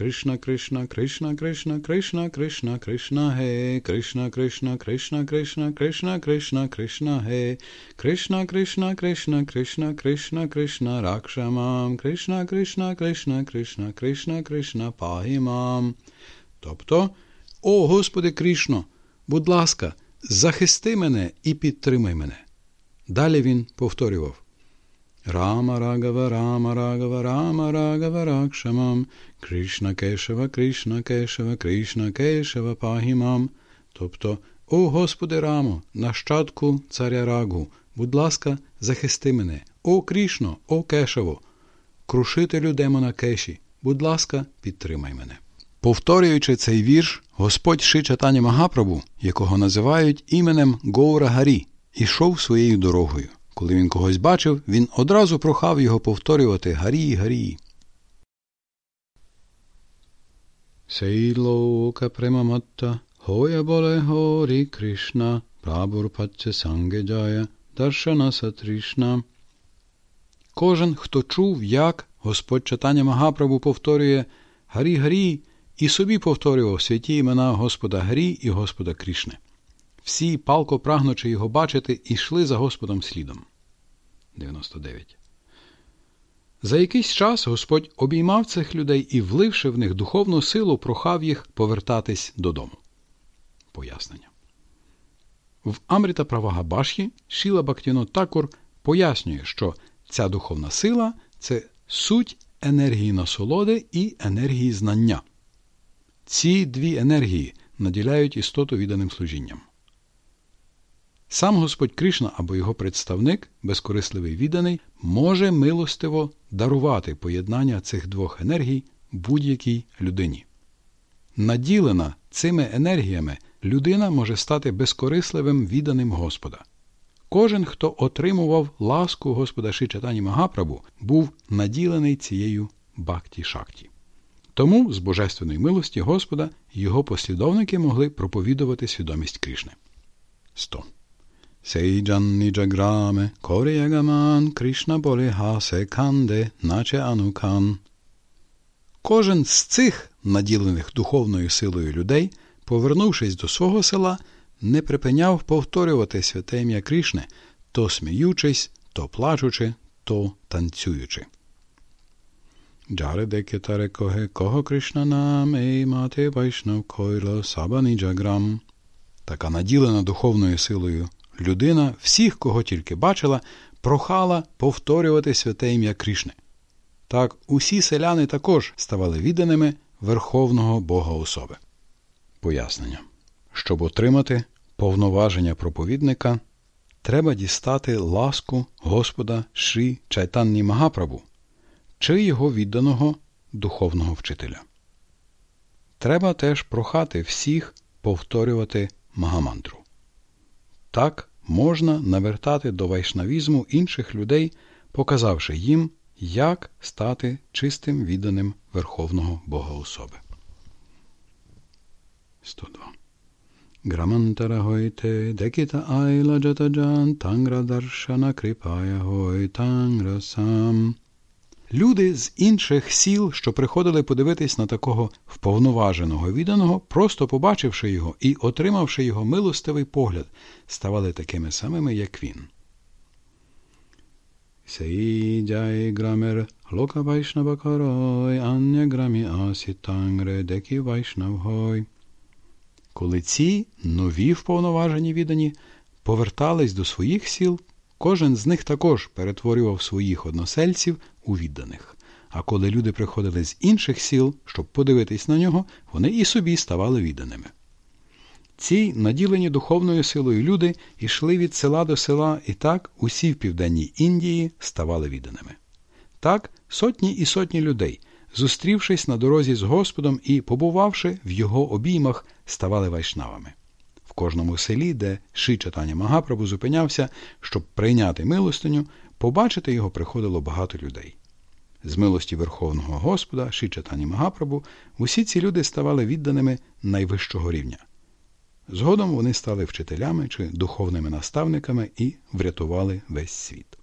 Кришна, Кришна, Кришна, Кришна, Кришна, Кришна, Кришна, ге, Кришна, Кришна, Кришна, Кришна, Кришна, Кришна, Кришна, ге, Кришна, Кришна, Кришна, Кришна, Кришна, Кришна, Ракшамам, Кришна, Кришна, Кришна, Кришна, Кришна, Кришна, Пагімам. Тобто, о Господи Кришно, будь ласка, захисти мене і підтримай мене. Далі він повторював Рама Рагава, Рама Рагава, Рама Рагава Ракшамам, Кришна Кешава, Кришна Кешава, Кришна Кешава Пагімам. Тобто, О Господи Рамо, нащадку царя Рагу, будь ласка, захисти мене, О Крішно, О Кешаво, крушителю демона Кеші, будь ласка, підтримай мене. Повторюючи цей вірш, Господь Шичатані Магапрабу, якого називають іменем Гоура Гарі, ішов своєю дорогою. Коли він когось бачив, він одразу прохав його повторювати Гарі, Гарі. Сейлока премаматта, хоя боле горі Кришна, прабурпатце сангеджая, даршана сатрішна. Кожен, хто чув, як Господь читання Магапрабу повторює Гарі Гарі, і собі повторював святі імена Господа Гарі і Господа Крішни. Всі, палко прагнучи його бачити, йшли за Господом слідом. 99. За якийсь час Господь обіймав цих людей і, вливши в них духовну силу, прохав їх повертатись додому. Пояснення. В Амріта Правагабашхі Шіла Бактіно Такур пояснює, що ця духовна сила це суть енергії насолоди і енергії знання. Ці дві енергії наділяють істоту відданим служінням. Сам Господь Кришна або його представник, безкорисливий відданий, може милостиво дарувати поєднання цих двох енергій будь-якій людині. Наділена цими енергіями людина може стати безкорисливим відданим Господа. Кожен, хто отримував ласку Господа Шичатані Магапрабу, був наділений цією бакті шакті. Тому з божественної милості Господа його послідовники могли проповідувати свідомість Кришни. 100. Seijan Nijagrame Koreyagaman Кришна Болегасе Канде Наче Анукан. Кожен з цих наділених духовною силою людей, повернувшись до свого села, не припиняв повторювати святе ім'я Кришне, то сміючись, то плачучи, то танцюючи. Кого Кришна нам, ей мате вайшнав койла саба ніджаграм. Така наділена духовною силою людина всіх, кого тільки бачила, прохала повторювати святе ім'я Крішни. Так усі селяни також ставали відданими Верховного Бога особи. Пояснення. Щоб отримати повноваження проповідника, треба дістати ласку Господа Шрі Чайтанні Магапрабу чи його відданого духовного вчителя. Треба теж прохати всіх повторювати Магамантру. Так можна навертати до вайшнавізму інших людей, показавши їм, як стати чистим відданим Верховного Бога особи. 102. Грамантара гойте декіта айла джатаджан тангра даршана кріпая гой тангра сам. Люди з інших сіл, що приходили подивитись на такого вповноваженого відданого, просто побачивши його і отримавши його милостивий погляд, ставали такими самими, як він. Джай грамер лока вайшнава корой, ання грамі асітангре декі вайшнавгой. Коли ці нові вповноважені віддані повертались до своїх сіл, кожен з них також перетворював своїх односельців у відданих. А коли люди приходили з інших сіл, щоб подивитись на нього, вони і собі ставали відданими. Ці наділені духовною силою люди йшли від села до села, і так усі в південній Індії ставали відданими. Так сотні і сотні людей, зустрівшись на дорозі з Господом і побувавши в його обіймах, ставали вайшнавами. В кожному селі, де Ши Чатаня Магапрабу зупинявся, щоб прийняти милостиню, побачити його приходило багато людей. З милості Верховного Господа, Ши Чатані Магапрабу, усі ці люди ставали відданими найвищого рівня. Згодом вони стали вчителями чи духовними наставниками і врятували весь світ.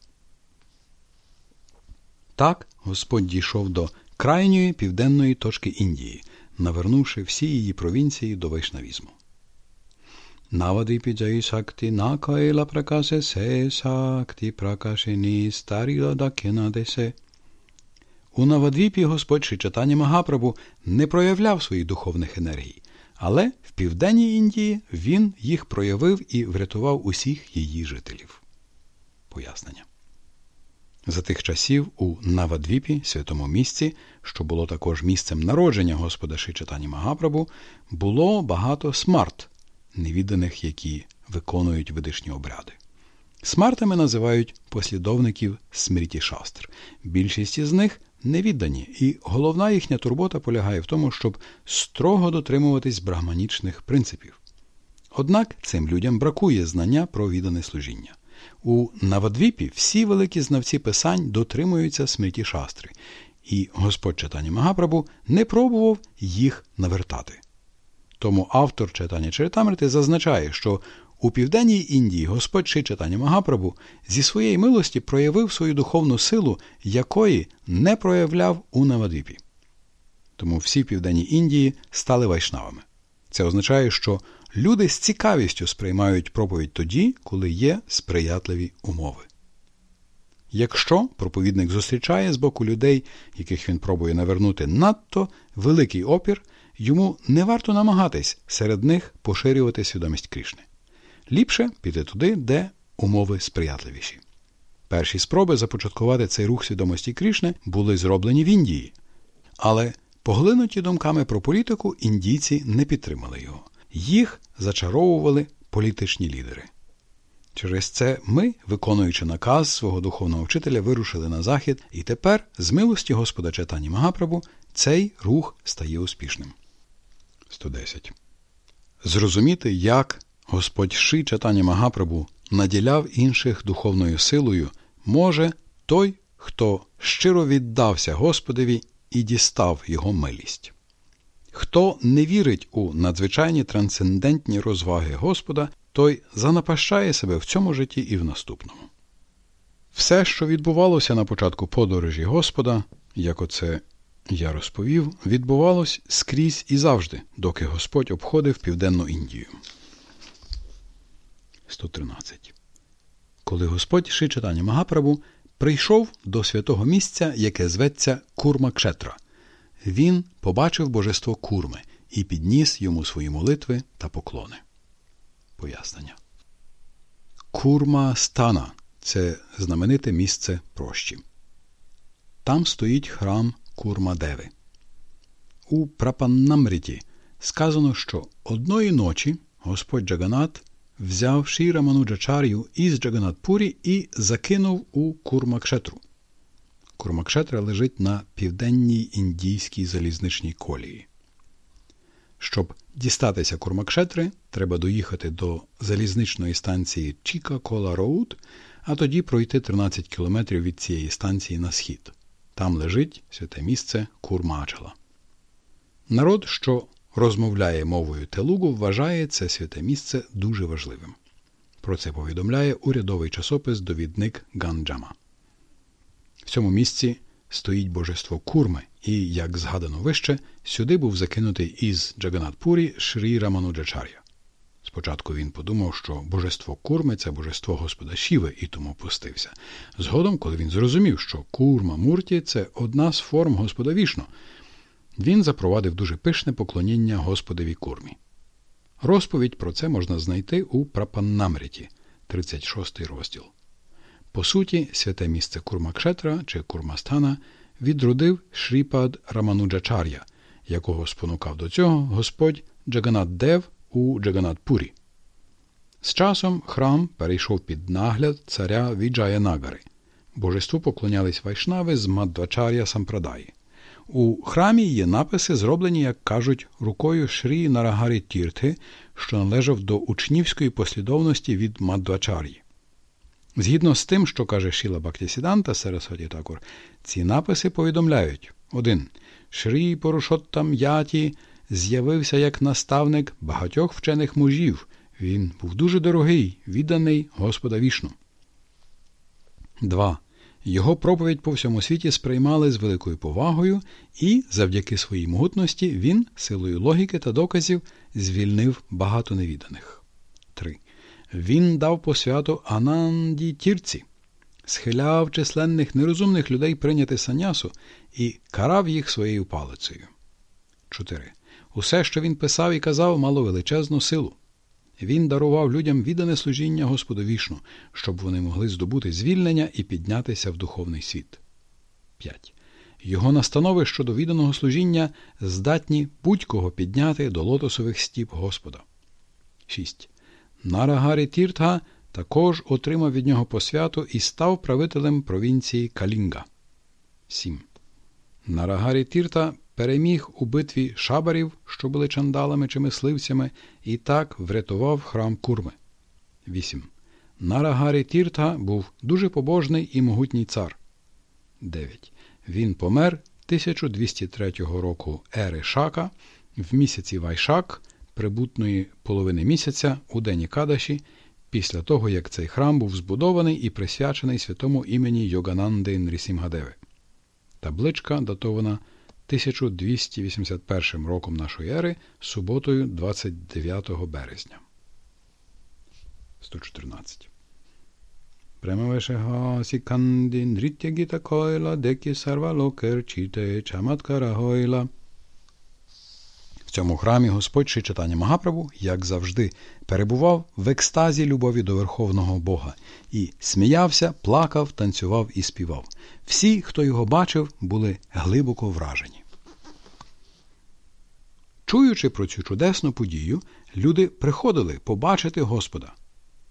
Так Господь дійшов до крайньої південної точки Індії, навернувши всі її провінції до вайшнавізму. Навадипі джай шакти накайла пракасе се шакти пракашені старіла дакена десе. У Навадвіпі Господь Шичатані Магапрабу не проявляв своїх духовних енергій, але в південній Індії він їх проявив і врятував усіх її жителів. Пояснення. За тих часів у Навадвіпі, святому місці, що було також місцем народження Господа Шичатані Магапрабу, було багато смарт, невіданих, які виконують видишні обряди. Смартами називають послідовників смріті шастр. Більшість із них невіддані, і головна їхня турбота полягає в тому, щоб строго дотримуватись брахманічних принципів. Однак цим людям бракує знання про віддане служіння. У Навадвіпі всі великі знавці писань дотримуються смерті шастри, і Господь читання Магапрабу не пробував їх навертати. Тому автор читання Чаритамрити зазначає, що у південній Індії Господь Ши читання Магапрабу зі своєї милості проявив свою духовну силу, якої не проявляв у Навадвіпі. Тому всі в південній Індії стали вайшнавами. Це означає, що люди з цікавістю сприймають проповідь тоді, коли є сприятливі умови. Якщо проповідник зустрічає з боку людей, яких він пробує навернути надто великий опір, йому не варто намагатись серед них поширювати свідомість Крішни. Ліпше піти туди, де умови сприятливіші. Перші спроби започаткувати цей рух свідомості Крішни були зроблені в Індії, але поглинуті думками про політику індійці не підтримали його. Їх зачаровували політичні лідери. Через це ми, виконуючи наказ свого духовного вчителя, вирушили на захід, і тепер, з милості Господа Читані Магапрабу, цей рух стає успішним. 110. Зрозуміти, як Господь Ши Читані Магапрабу наділяв інших духовною силою, може той, хто щиро віддався Господові і дістав його милість. Хто не вірить у надзвичайні трансцендентні розваги Господа, той занапащає себе в цьому житті і в наступному. Все, що відбувалося на початку подорожі Господа, як оце я розповів, відбувалось скрізь і завжди, доки Господь обходив Південну Індію. 113. Коли Господь Шичатані Магапрабу прийшов до святого місця, яке зветься Курма Кшетра, він побачив божество курми і підніс йому свої молитви та поклони. Пояснення. Курма Стана це знамените місце прощі. Там стоїть храм Курмадеви. У Прапаннамріті сказано, що одної ночі Господь Джаганат взяв Шіра Мануджачар'ю із Джаганатпурі і закинув у Курмакшетру. Курмакшетра лежить на південній індійській залізничній колії. Щоб дістатися Курмакшетри, треба доїхати до залізничної станції Чіка Кола Роуд, а тоді пройти 13 кілометрів від цієї станції на схід. Там лежить святе місце Курмачала. Народ, що розмовляє мовою телугу, вважає це святе місце дуже важливим. Про це повідомляє урядовий часопис Довідник Ганджама. В цьому місці стоїть божество курми, і, як згадано вище, сюди був закинутий із Джаганатпурі Шрі Рамануджачар'я. Спочатку він подумав, що божество курми це божество Господа Шіви, і тому пустився. Згодом, коли він зрозумів, що курма Мурті це одна з форм Господа Вішну, він запровадив дуже пишне поклоніння Господові курмі. Розповідь про це можна знайти у Прапаннамріті, 36 розділ. По суті, святе місце Курмакшетра чи Курмастана відродив Шріпад Рамануджачар'я, якого спонукав до цього Господь Джаганат Дев у Джаганатпурі. З часом храм перейшов під нагляд царя Віджая Нагари. Божеству поклонялись вайшнави з Мадвачар'я Сампрадаї. У храмі є написи, зроблені, як кажуть, рукою Шрі Нарагарі Тірти, що належав до учнівської послідовності від Мадвачар'ї. Згідно з тим, що каже Шіла Бактісіданта Сарасваті Такур, ці написи повідомляють 1. Шрі Порушоттам Яті з'явився як наставник багатьох вчених мужів. Він був дуже дорогий, відданий Господа вішну. 2. Його проповідь по всьому світі сприймали з великою повагою, і, завдяки своїй могутності, він, силою логіки та доказів, звільнив багато невіданих. 3. Він дав посвяту Ананді Тірці, схиляв численних нерозумних людей прийняти санясу і карав їх своєю палицею. 4. Усе, що він писав і казав, мало величезну силу. Він дарував людям віддане служіння Господу вішну, щоб вони могли здобути звільнення і піднятися в духовний світ. 5. Його настанови щодо відданого служіння здатні будь-кого підняти до лотосових стіп Господа. 6. Нарагарі Тіртха також отримав від нього посвяту і став правителем провінції Калінга. 7. Нарагарі Тірта переміг у битві шабарів, що були чандалами чи мисливцями, і так врятував храм курми. 8. Нарагарі Тіртха був дуже побожний і могутній цар. 9. Він помер 1203 року ери Шака в місяці Вайшак прибутної половини місяця у дені Кадаші, після того, як цей храм був збудований і присвячений святому імені Йогананди Нрісімгадеви. Табличка датована 1281 роком нашої ери суботою 29 березня. 114. Премавешега сіканді нріття гіта койла, декі сарва локер чіте чаматкара гойла. В цьому храмі Господь чи читання Магапрабу, як завжди, перебував в екстазі любові до Верховного Бога і сміявся, плакав, танцював і співав. Всі, хто його бачив, були глибоко вражені. Чуючи про цю чудесну подію, люди приходили побачити Господа.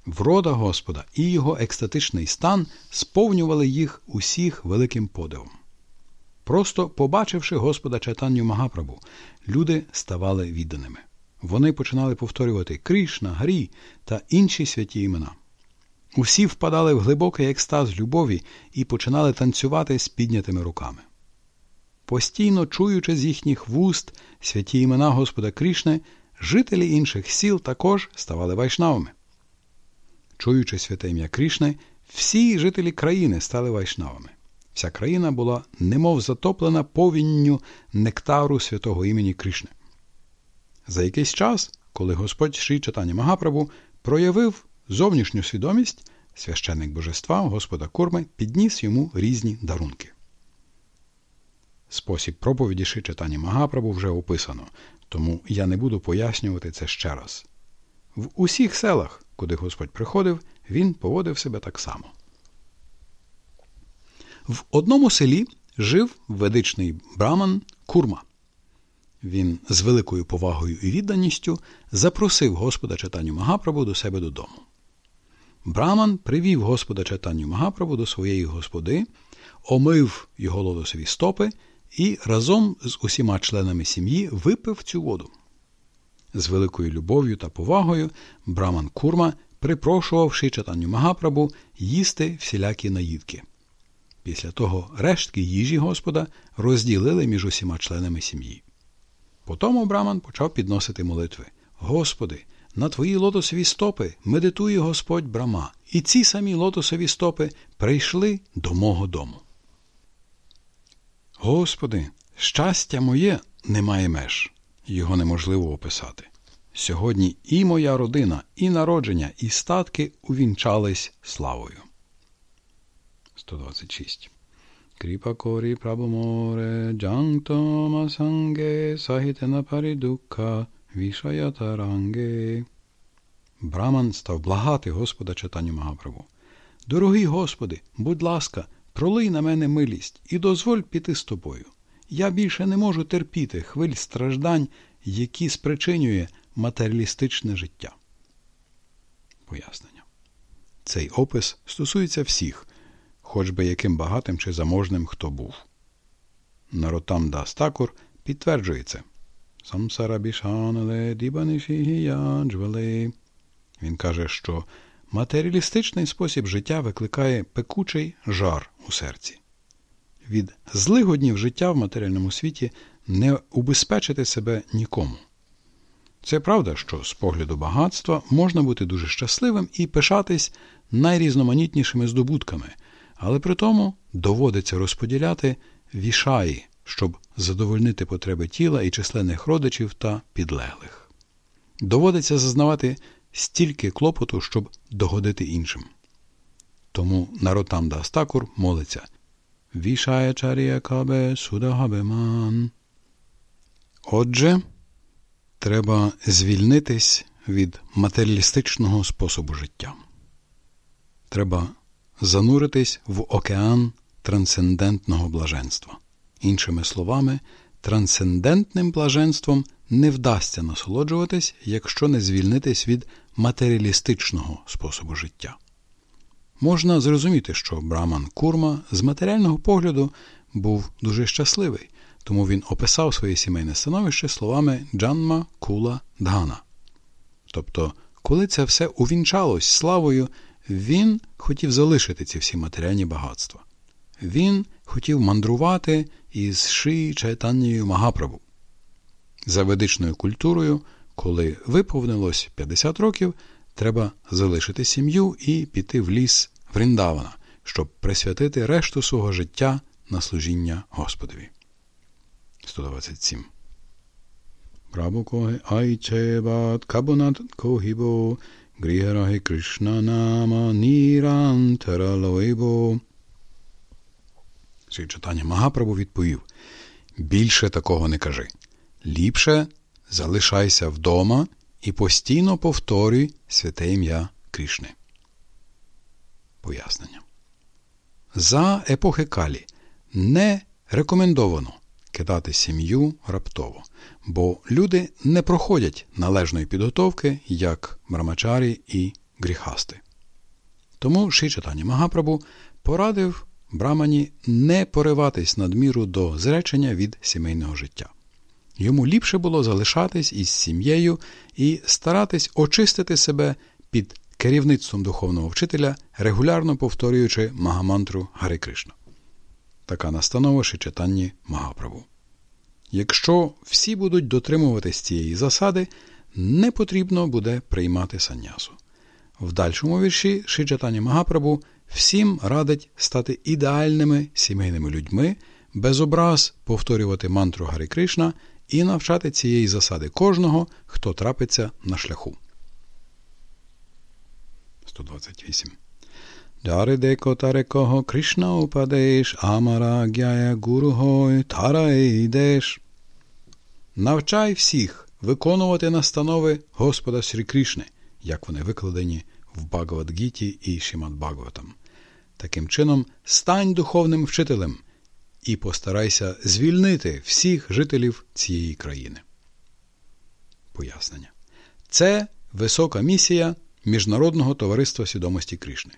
Врода Господа і його екстатичний стан сповнювали їх усіх великим подивом. Просто побачивши Господа читанню Магапрабу, люди ставали відданими. Вони починали повторювати Кришна, Гарі та інші святі імена. Усі впадали в глибокий екстаз любові і починали танцювати з піднятими руками. Постійно чуючи з їхніх вуст святі імена Господа Крішни, жителі інших сіл також ставали вайшнавами. Чуючи святе ім'я Крішни, всі жителі країни стали вайшнавами. Вся країна була немов затоплена повінню нектару святого імені Кришни. За якийсь час, коли Господь Шрі Чатані Магапрабу проявив зовнішню свідомість, священник божества Господа Курми підніс йому різні дарунки. Спосіб проповіді Шрі Чатані Магапрабу вже описано, тому я не буду пояснювати це ще раз. В усіх селах, куди Господь приходив, він поводив себе так само. В одному селі жив ведичний браман Курма. Він з великою повагою і відданістю запросив Господа читанню Магапрабу до себе додому. Браман привів Господа читанню Магапрабу до своєї господи, омив його лотосові стопи і разом з усіма членами сім'ї випив цю воду. З великою любов'ю та повагою Браман Курма припрошував читанню Магапрабу їсти всілякі наїдки. Після того рештки їжі Господа розділили між усіма членами сім'ї. Потому Браман почав підносити молитви. Господи, на твої лотосові стопи медитує Господь Брама, і ці самі лотосові стопи прийшли до мого дому. Господи, щастя моє немає меж, його неможливо описати. Сьогодні і моя родина, і народження, і статки увінчались славою. 126. Кріпа корі прабоморе джантома санге сахітена парідука вішаятаранге. Браман став благати Господа читанню Магапрабу. Дорогий Господи, будь ласка, пролий на мене милість і дозволь піти з тобою. Я більше не можу терпіти хвиль страждань, які спричинює матеріалістичне життя. Пояснення. Цей опис стосується всіх, хоч би яким багатим чи заможним хто був. Наротам Дастакур підтверджує це. Він каже, що матеріалістичний спосіб життя викликає пекучий жар у серці. Від злигоднів життя в матеріальному світі не убезпечити себе нікому. Це правда, що з погляду багатства можна бути дуже щасливим і пишатись найрізноманітнішими здобутками, але при тому доводиться розподіляти вішаї, щоб задовольнити потреби тіла і численних родичів та підлеглих. Доводиться зазнавати стільки клопоту, щоб догодити іншим. Тому наротам Дастакур молиться Вішає чарія кабе судагабеман. Отже, треба звільнитись від матеріалістичного способу життя. Треба зануритись в океан трансцендентного блаженства. Іншими словами, трансцендентним блаженством не вдасться насолоджуватись, якщо не звільнитись від матеріалістичного способу життя. Можна зрозуміти, що Браман Курма з матеріального погляду був дуже щасливий, тому він описав своє сімейне становище словами Джанма Кула Дгана. Тобто, коли це все увінчалось славою, він хотів залишити ці всі матеріальні багатства. Він хотів мандрувати із Ши Чайтаннією Магапрабу. За ведичною культурою, коли виповнилось 50 років, треба залишити сім'ю і піти в ліс Вріндавана, щоб присвятити решту свого життя на служіння Господові. 127. Прабукоге айчебат кабунат когібо грігараги Кришна нама нірантаралойбо. Свій читання Магапрабу відповів Більше такого не кажи. Ліпше залишайся вдома і постійно повторюй святе ім'я Крішни. Пояснення. За епохи Калі не рекомендовано кидати сім'ю раптово, бо люди не проходять належної підготовки, як Брамачарі і гріхасти. Тому Шичатані Магапрабу порадив Брамані не пориватись надміру до зречення від сімейного життя. Йому ліпше було залишатись із сім'єю і старатись очистити себе під керівництвом духовного вчителя, регулярно повторюючи Магамантру Гари Кришна. Така настанова читанні Магаправу. Якщо всі будуть дотримуватись цієї засади, не потрібно буде приймати саннясу. В дальшому вірші Шичатані Магапрабу всім радить стати ідеальними сімейними людьми, без образ повторювати мантру Гари Кришна і навчати цієї засади кожного, хто трапиться на шляху. 128. Дари деко тарекого Кришна упадеш, амара гяя гургой йдеш. Навчай всіх виконувати настанови Господа Срі Кришни, як вони викладені в Багавадгіті і Шімад Багаватам. Таким чином, стань духовним вчителем і постарайся звільнити всіх жителів цієї країни. Пояснення. Це висока місія Міжнародного товариства свідомості Кришни.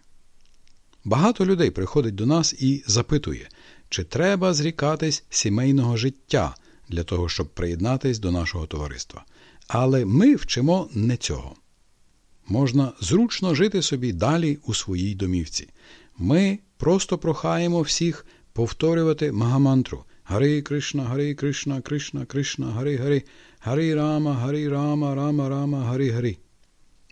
Багато людей приходить до нас і запитує, чи треба зрікатись сімейного життя для того, щоб приєднатись до нашого товариства. Але ми вчимо не цього. Можна зручно жити собі далі у своїй домівці. Ми просто прохаємо всіх повторювати Магамантру Гари Кришна, Гари Кришна, Кришна, Кришна, Гари Гари, Гари Рама, Гари Рама, Рама, Рама, Гари Гари.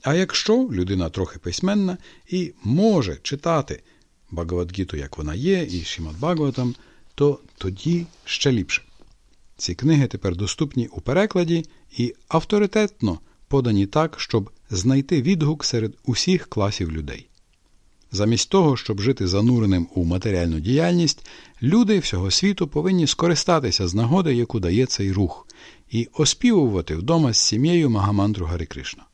А якщо людина трохи письменна і може читати Багавадгіту, як вона є, і Шімат Багаватам, то тоді ще ліпше. Ці книги тепер доступні у перекладі і авторитетно подані так, щоб знайти відгук серед усіх класів людей. Замість того, щоб жити зануреним у матеріальну діяльність, люди всього світу повинні скористатися з нагоди, яку дає цей рух, і оспівувати вдома з сім'єю Магамантру Гарі Кришна.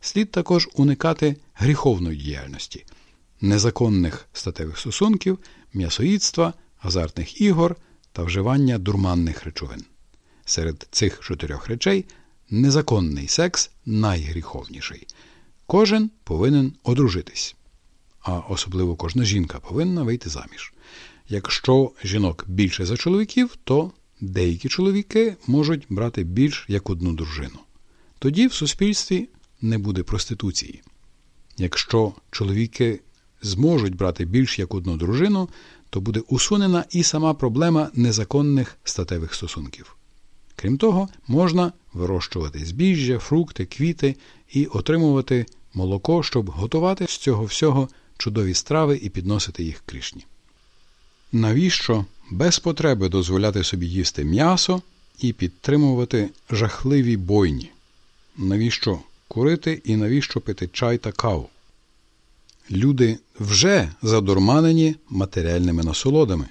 Слід також уникати гріховної діяльності, незаконних статевих стосунків, м'ясоїдства, азартних ігор та вживання дурманних речовин. Серед цих чотирьох речей незаконний секс найгріховніший. Кожен повинен одружитись, а особливо кожна жінка повинна вийти заміж. Якщо жінок більше за чоловіків, то деякі чоловіки можуть брати більш як одну дружину. Тоді в суспільстві не буде проституції. Якщо чоловіки зможуть брати більш як одну дружину, то буде усунена і сама проблема незаконних статевих стосунків. Крім того, можна вирощувати збіжжя, фрукти, квіти і отримувати молоко, щоб готувати з цього всього чудові страви і підносити їх крішні. Навіщо без потреби дозволяти собі їсти м'ясо і підтримувати жахливі бойні? Навіщо курити і навіщо пити чай та каву? Люди вже задурманені матеріальними насолодами,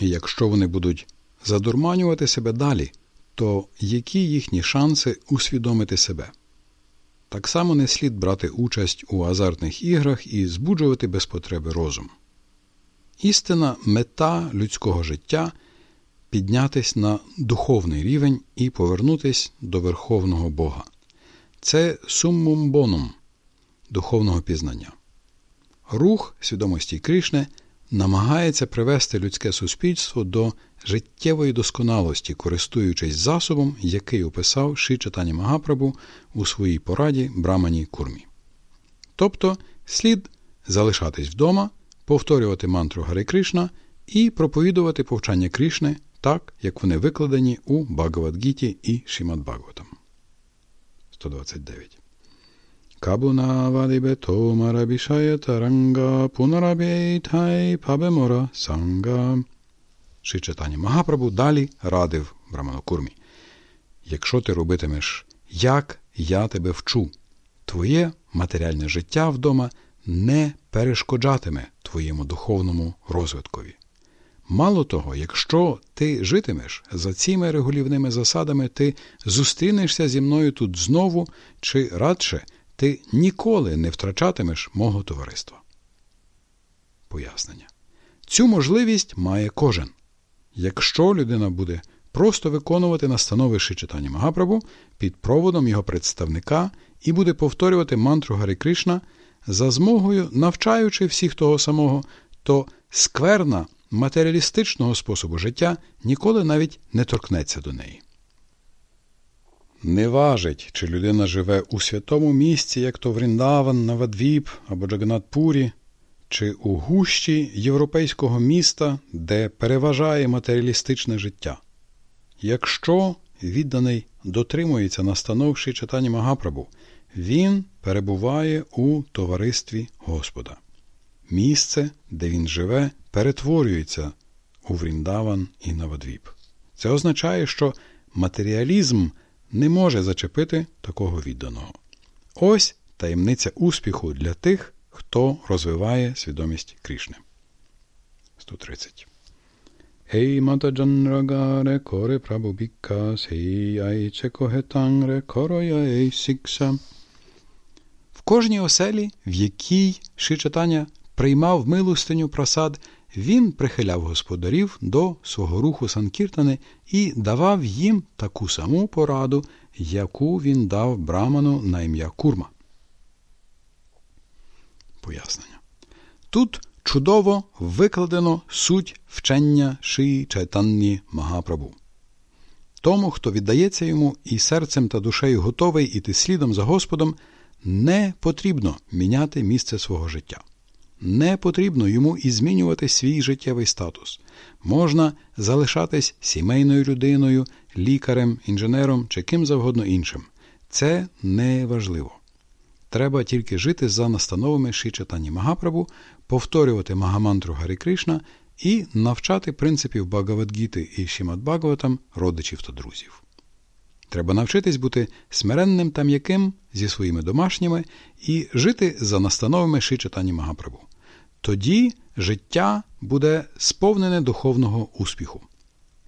і якщо вони будуть задурманювати себе далі, то які їхні шанси усвідомити себе? Так само не слід брати участь у азартних іграх і збуджувати без потреби розум. Істина мета людського життя піднятись на духовний рівень і повернутись до Верховного Бога. Це суммум бонум духовного пізнання. Рух свідомості Кришни намагається привести людське суспільство до життєвої досконалості, користуючись засобом, який описав Ши Чатані Магапрабу у своїй пораді Брамані Курмі. Тобто слід залишатись вдома, повторювати мантру Гари Кришна і проповідувати повчання Кришни так, як вони викладені у Багавадгіті і Шімад Багаватам. 129 Кабунавадибе томарабішає таранга пунарабєйтай пабемора санга. Ши читання Магапрабу далі радив Браману Курмі. Якщо ти робитимеш, як я тебе вчу, твоє матеріальне життя вдома не перешкоджатиме твоєму духовному розвиткові. Мало того, якщо ти житимеш за цими регулівними засадами, ти зустрінешся зі мною тут знову, чи радше ти ніколи не втрачатимеш мого товариства. Пояснення. Цю можливість має кожен. Якщо людина буде просто виконувати настанови читання Магапрабу під проводом його представника і буде повторювати мантру Гари Кришна, за змогою, навчаючи всіх того самого, то скверна матеріалістичного способу життя ніколи навіть не торкнеться до неї. Не важить, чи людина живе у святому місці, як то Вріндаван, Навадвіп або Джаганатпурі, чи у гущі європейського міста, де переважає матеріалістичне життя. Якщо відданий дотримується настановши читання Магапрабу, він перебуває у товаристві Господа. Місце, де він живе, перетворюється у Вріндаван і Навадвіп. Це означає, що матеріалізм не може зачепити такого відданого. Ось таємниця успіху для тих, хто розвиває свідомість Крішни. 130. Ей матаджанрагаре коре прабубіка сей айче когетангре короя ей сікса. В кожній оселі, в якій Шичатаня приймав милостиню просад, він прихиляв господарів до свого руху Санкіртани і давав їм таку саму пораду, яку він дав браману на ім'я Курма. Пояснення. Тут чудово викладено суть вчення Шиї Чайтанні Магапрабу. Тому, хто віддається йому і серцем та душею готовий іти слідом за Господом, не потрібно міняти місце свого життя. Не потрібно йому і змінювати свій життєвий статус. Можна залишатись сімейною людиною, лікарем, інженером чи ким завгодно іншим. Це не важливо. Треба тільки жити за настановами Шичатані Магапрабу, повторювати Магамантру Гарі Кришна і навчати принципів Багавадгіти і Шімад Багаватам родичів та друзів. Треба навчитись бути смиренним та м'яким зі своїми домашніми і жити за настановами Шичатані Магапрабу. Тоді життя буде сповнене духовного успіху.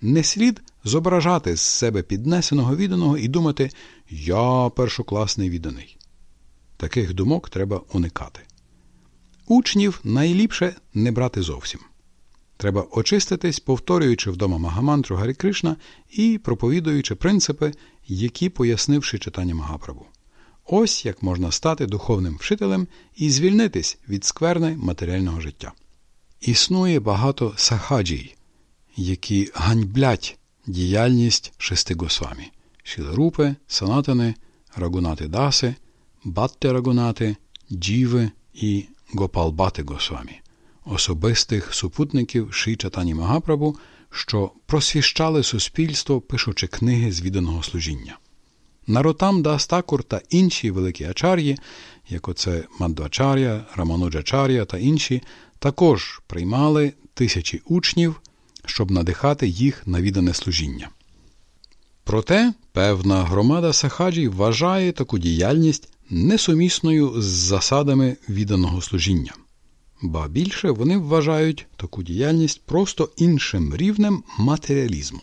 Не слід зображати з себе піднесеного відданого і думати Я першокласний відданий. Таких думок треба уникати. Учнів найліпше не брати зовсім. Треба очиститись, повторюючи вдома Магамантру Гарі Кришна і проповідуючи принципи, які пояснивши читання Магапрабу. Ось як можна стати духовним вчителем і звільнитись від скверни матеріального життя. Існує багато сахаджій, які ганьблять діяльність шести госвамі Шіларупи, Санатани, Рагунати Даси, Батте Рагунати, Джіви і Гопалбати Госвамі, особистих супутників Ші Чатані Магапрабу, що просвіщали суспільство, пишучи книги з відданого служіння. Наротам Дастакур та інші великі ачар'ї, як оце Мадвачар'я, Рамануджачар'я та інші, також приймали тисячі учнів, щоб надихати їх на віддане служіння. Проте певна громада Сахаджі вважає таку діяльність несумісною з засадами відданого служіння. Ба більше вони вважають таку діяльність просто іншим рівнем матеріалізму.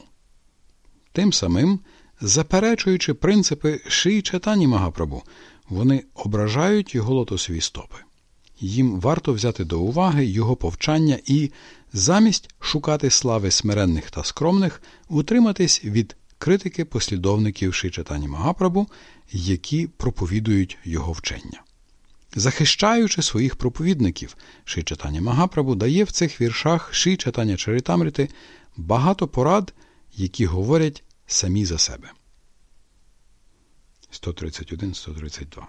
Тим самим, заперечуючи принципи Ши Чатані Магапрабу, вони ображають його лотосові стопи. Їм варто взяти до уваги його повчання і, замість шукати слави смиренних та скромних, утриматись від критики послідовників Шичатані Магапрабу, які проповідують його вчення. Захищаючи своїх проповідників, Шичатані Магапрабу дає в цих віршах Ши Чатаня Чаритамрити багато порад, які говорять самі за себе. 131-132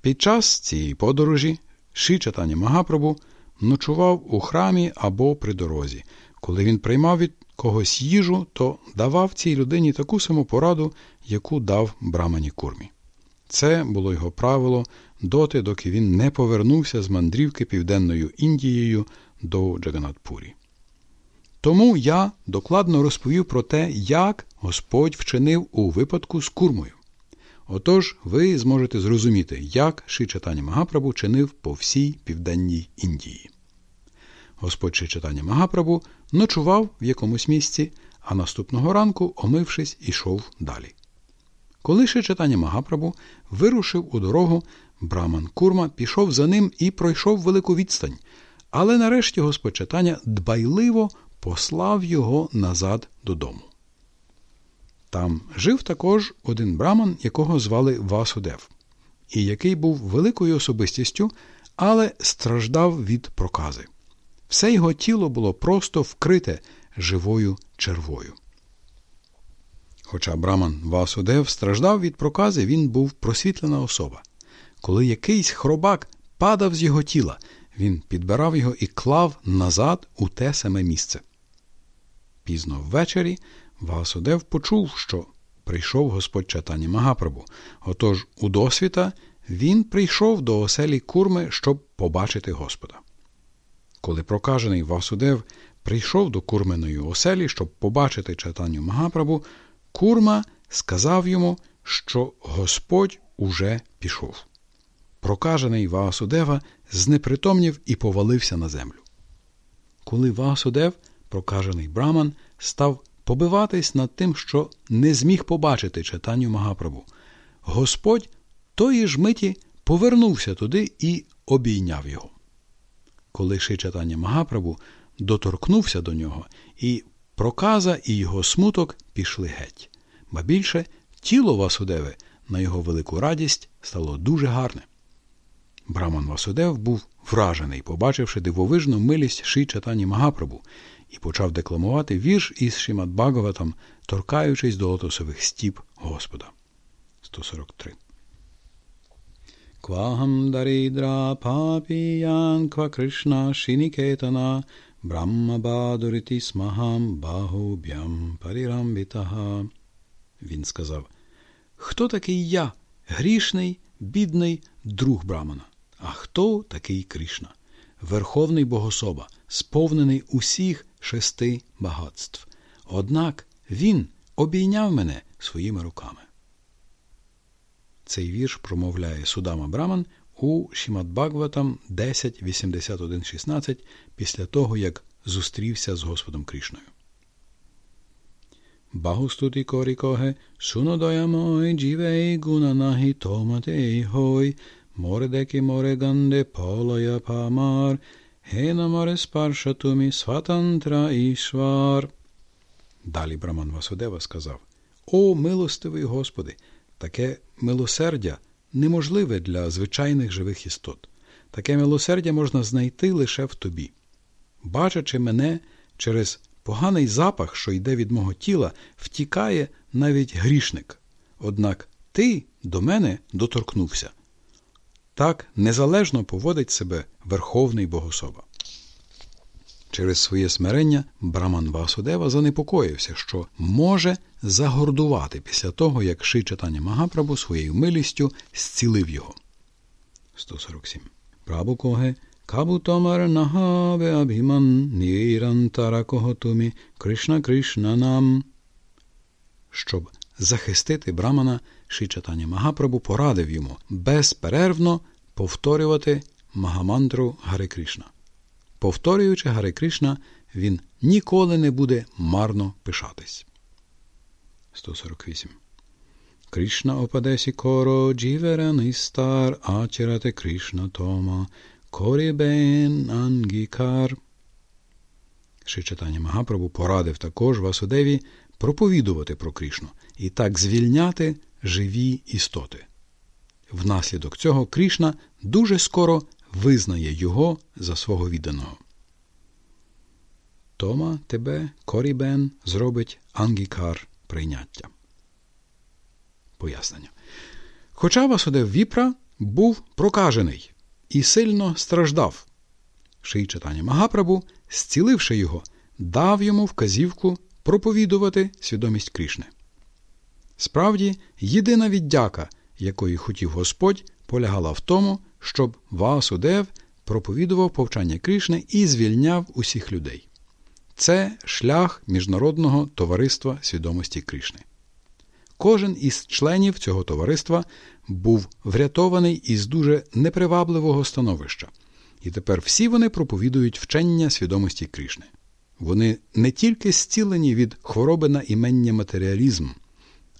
Під час цієї подорожі Ши Чатаня Магапрабу ночував у храмі або при дорозі. Коли він приймав від когось їжу, то давав цій людині таку саму пораду, яку дав брамані курмі. Це було його правило доти, доки він не повернувся з мандрівки Південною Індією до Джаганатпурі. Тому я докладно розповів про те, як Господь вчинив у випадку з курмою. Отож, ви зможете зрозуміти, як Шичатані Магапрабу чинив по всій південній Індії. Господь Шичатані Магапрабу ночував в якомусь місці, а наступного ранку, омившись, ішов далі. Коли Шичатані Магапрабу вирушив у дорогу, Браман Курма пішов за ним і пройшов велику відстань, але нарешті Господь Читання дбайливо послав його назад додому. Там жив також один браман, якого звали Васудев, і який був великою особистістю, але страждав від прокази. Все його тіло було просто вкрите живою червою. Хоча браман Васудев страждав від прокази, він був просвітлена особа. Коли якийсь хробак падав з його тіла, він підбирав його і клав назад у те саме місце. Пізно ввечері Васудев почув, що прийшов Господь Чатані Магапрабу. Отож, у досвіта він прийшов до оселі курми, щоб побачити Господа. Коли прокажений Васудев прийшов до курменої оселі, щоб побачити читанню Магапрабу, курма сказав йому, що Господь уже пішов. Прокажений Ваасудева знепритомнів і повалився на землю. Коли Ваасудев, прокажений Браман, став побиватись над тим, що не зміг побачити читанню Магапрабу, Господь тої ж миті повернувся туди і обійняв його. Коли Шичатання Магапрабу доторкнувся до нього, і проказа і його смуток пішли геть. Ба більше тіло Васудеви на його велику радість стало дуже гарне. Браман Васудев був вражений, побачивши дивовижну милість Ши Чатані Магапрабу, і почав декламувати вірш із Шимат Багаватом, торкаючись до лотосових стіп Господа. 143 Квахам даридра папіян ква шинікетана Брахма бадурити смахам багуб'ям парірамбітага. Він сказав, Хто такий я, грішний, бідний друг Брамана? А хто такий Кришна? Верховний Богособа, сповнений усіх шести багатств. Однак він обійняв мене своїми руками. Цей вірш промовляє Судама Браман у Шімадбагватам 10.81.16 після того, як зустрівся з Господом Крішною. Багустуті корікоге, сунодоямой джівей гунанахі томатей хой, мордеки мореганде полоя памар, генамаре спаршатумі сватантра ішвар. Далі Браман Васудева сказав О, милостивий Господи! Таке милосердя неможливе для звичайних живих істот. Таке милосердя можна знайти лише в тобі. Бачачи мене через поганий запах, що йде від мого тіла, втікає навіть грішник. Однак ти до мене доторкнувся. Так незалежно поводить себе Верховний Богособа. Через своє смирення Браман Васудева занепокоївся, що може загордувати після того, як Ши читання Магапрабу своєю милістю зцілив його. 147. Прабу коге Кабу томар нахаве абхіман нірантара коготумі Кришна Кришна нам. Щоб захистити Брамана, Шичатані Магапрабу порадив йому безперервно повторювати Магамантру Гари Кришна. Повторюючи Гари Кришна, він ніколи не буде марно пишатись. 148. Кришна опадесі коро джівераний стар ачерате Кришна тома корібен ангікар. Шичатані Магапрабу порадив також Васудеві проповідувати про Кришну і так звільняти живі істоти. Внаслідок цього Кришна дуже скоро визнає його за свого відданого. Тома тебе Корібен зробить ангікар прийняття. Пояснення. Хоча Васудев Віпра був прокажений і сильно страждав. Ший читання Магапрабу, зціливши його, дав йому вказівку проповідувати свідомість Крішни. Справді, єдина віддяка, якої хотів Господь, полягала в тому, щоб Васудев проповідував повчання Кришни і звільняв усіх людей. Це шлях Міжнародного товариства свідомості Кришни. Кожен із членів цього товариства був врятований із дуже непривабливого становища, і тепер всі вони проповідують вчення свідомості Кришни. Вони не тільки зцілені від хвороби на імення матеріалізм,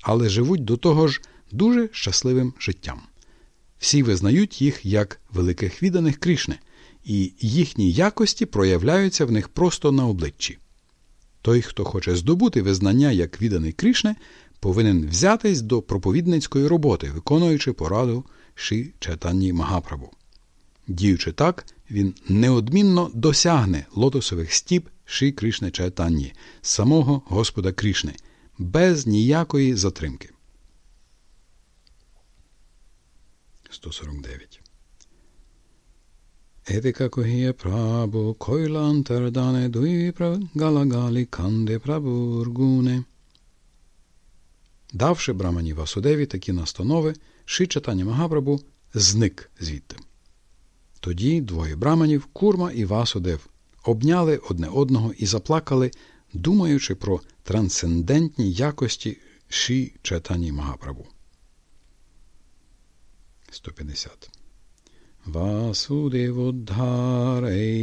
але живуть до того ж дуже щасливим життям. Всі визнають їх як великих відданих Кришни, і їхні якості проявляються в них просто на обличчі. Той, хто хоче здобути визнання як відданий Кришне, повинен взятись до проповідницької роботи, виконуючи пораду Ши Чайтанні Магапрабу. Діючи так, він неодмінно досягне лотосових стіп Ши Кришне Чайтанні, самого Господа Кришни, без ніякої затримки. 149. Етика когія прабу койлантардане дуї галагалі канде прабургуне. Давши Брамані Васудеві такі настанови, Шичатані Магапрабу зник звідти. Тоді двоє браманів, Курма і Васудев, обняли одне одного і заплакали, думаючи про трансцендентні якості Чайтані Магапрабу. 150.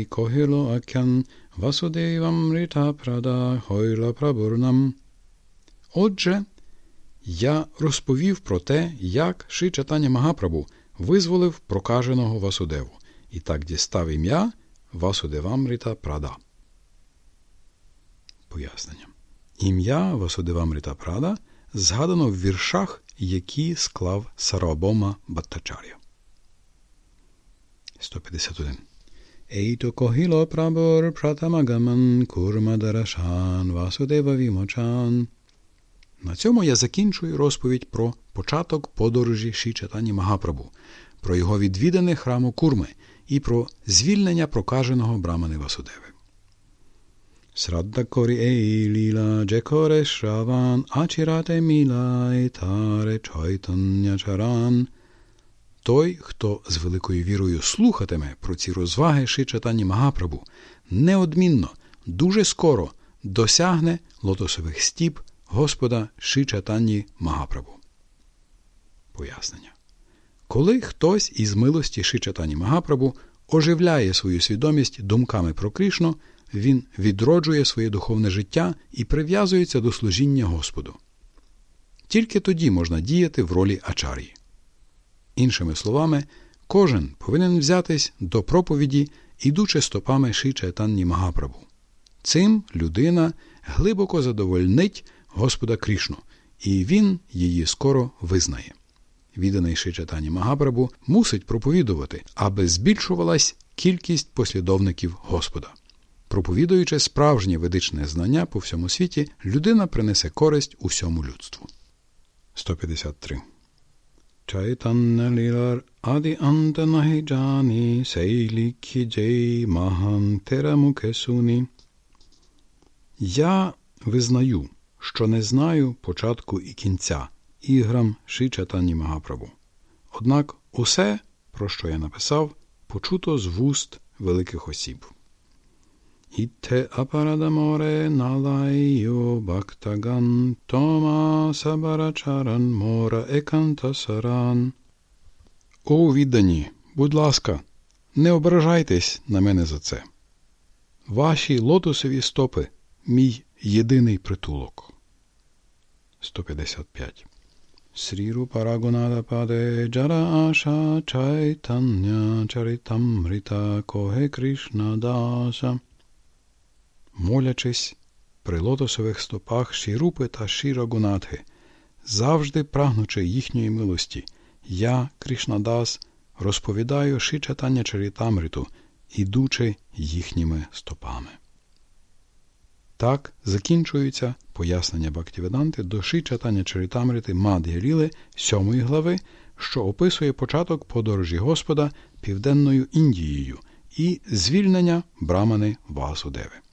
Когило акян Васудевам рита прада хойла прабурнам. Отже, я розповів про те, як Ши Чатаня Магапрабу визволив прокаженого Васудеву і так дістав ім'я Васудевамріта Прада. Пояснення. Ім'я Васудевамріта Прада згадано в віршах, які склав Сарабома Баттачар'я. 151. Ейто когіло прабор пратамагаман курмадарашан Васудева Вімочан. На цьому я закінчую розповідь про початок подорожі Ші Магапрабу, про його відвідане храму Курми і про звільнення прокаженого брамани Васудеви. Срадда корі ей ліла джекоре шраван, ачірате мілай таре чайтання чаран. Той, хто з великою вірою слухатиме про ці розваги Шичатані Магапрабу, неодмінно, дуже скоро досягне лотосових стіп Господа Шичатані Магапрабу. Пояснення. Коли хтось із милості Шичатані Магапрабу оживляє свою свідомість думками про Кришну, він відроджує своє духовне життя і прив'язується до служіння Господу. Тільки тоді можна діяти в ролі ачарії. Іншими словами, кожен повинен взятись до проповіді, ідучи стопами Шичатанні Магапрабу. Цим людина глибоко задовольнить Господа Крішну, і він її скоро визнає відданий Шичатані Магапрабу, мусить проповідувати, аби збільшувалась кількість послідовників Господа. Проповідуючи справжнє ведичне знання по всьому світі, людина принесе користь усьому людству. 153. Чайтанна лілар аді антанахіджані сейлікі джей махан терамукесуні. Я визнаю, що не знаю початку і кінця іграм Шичатані Магапрабу. Однак усе, про що я написав, почуто з вуст великих осіб. Ітте апарадаморе налайо бактаган тома сабарачаран мора екантасаран. О, віддані, будь ласка, не ображайтесь на мене за це. Ваші лотосові стопи мій єдиний притулок. 155 Srirupa Raghunatapade Jara Asha Chaitanya Charitamrita Коге Кришна Даса. Молячись при лотосових стопах Шірупи та Шірагунатхи, завжди прагнучи їхньої милості, я, Кришнадас, розповідаю Шичатання Чарітамриту, ідучи їхніми стопами. Так закінчується пояснення Бактіведанти до Ши читання Чарітамрити Мад'я Ліли 7 глави, що описує початок подорожі Господа Південною Індією і звільнення Брамани Васудеви.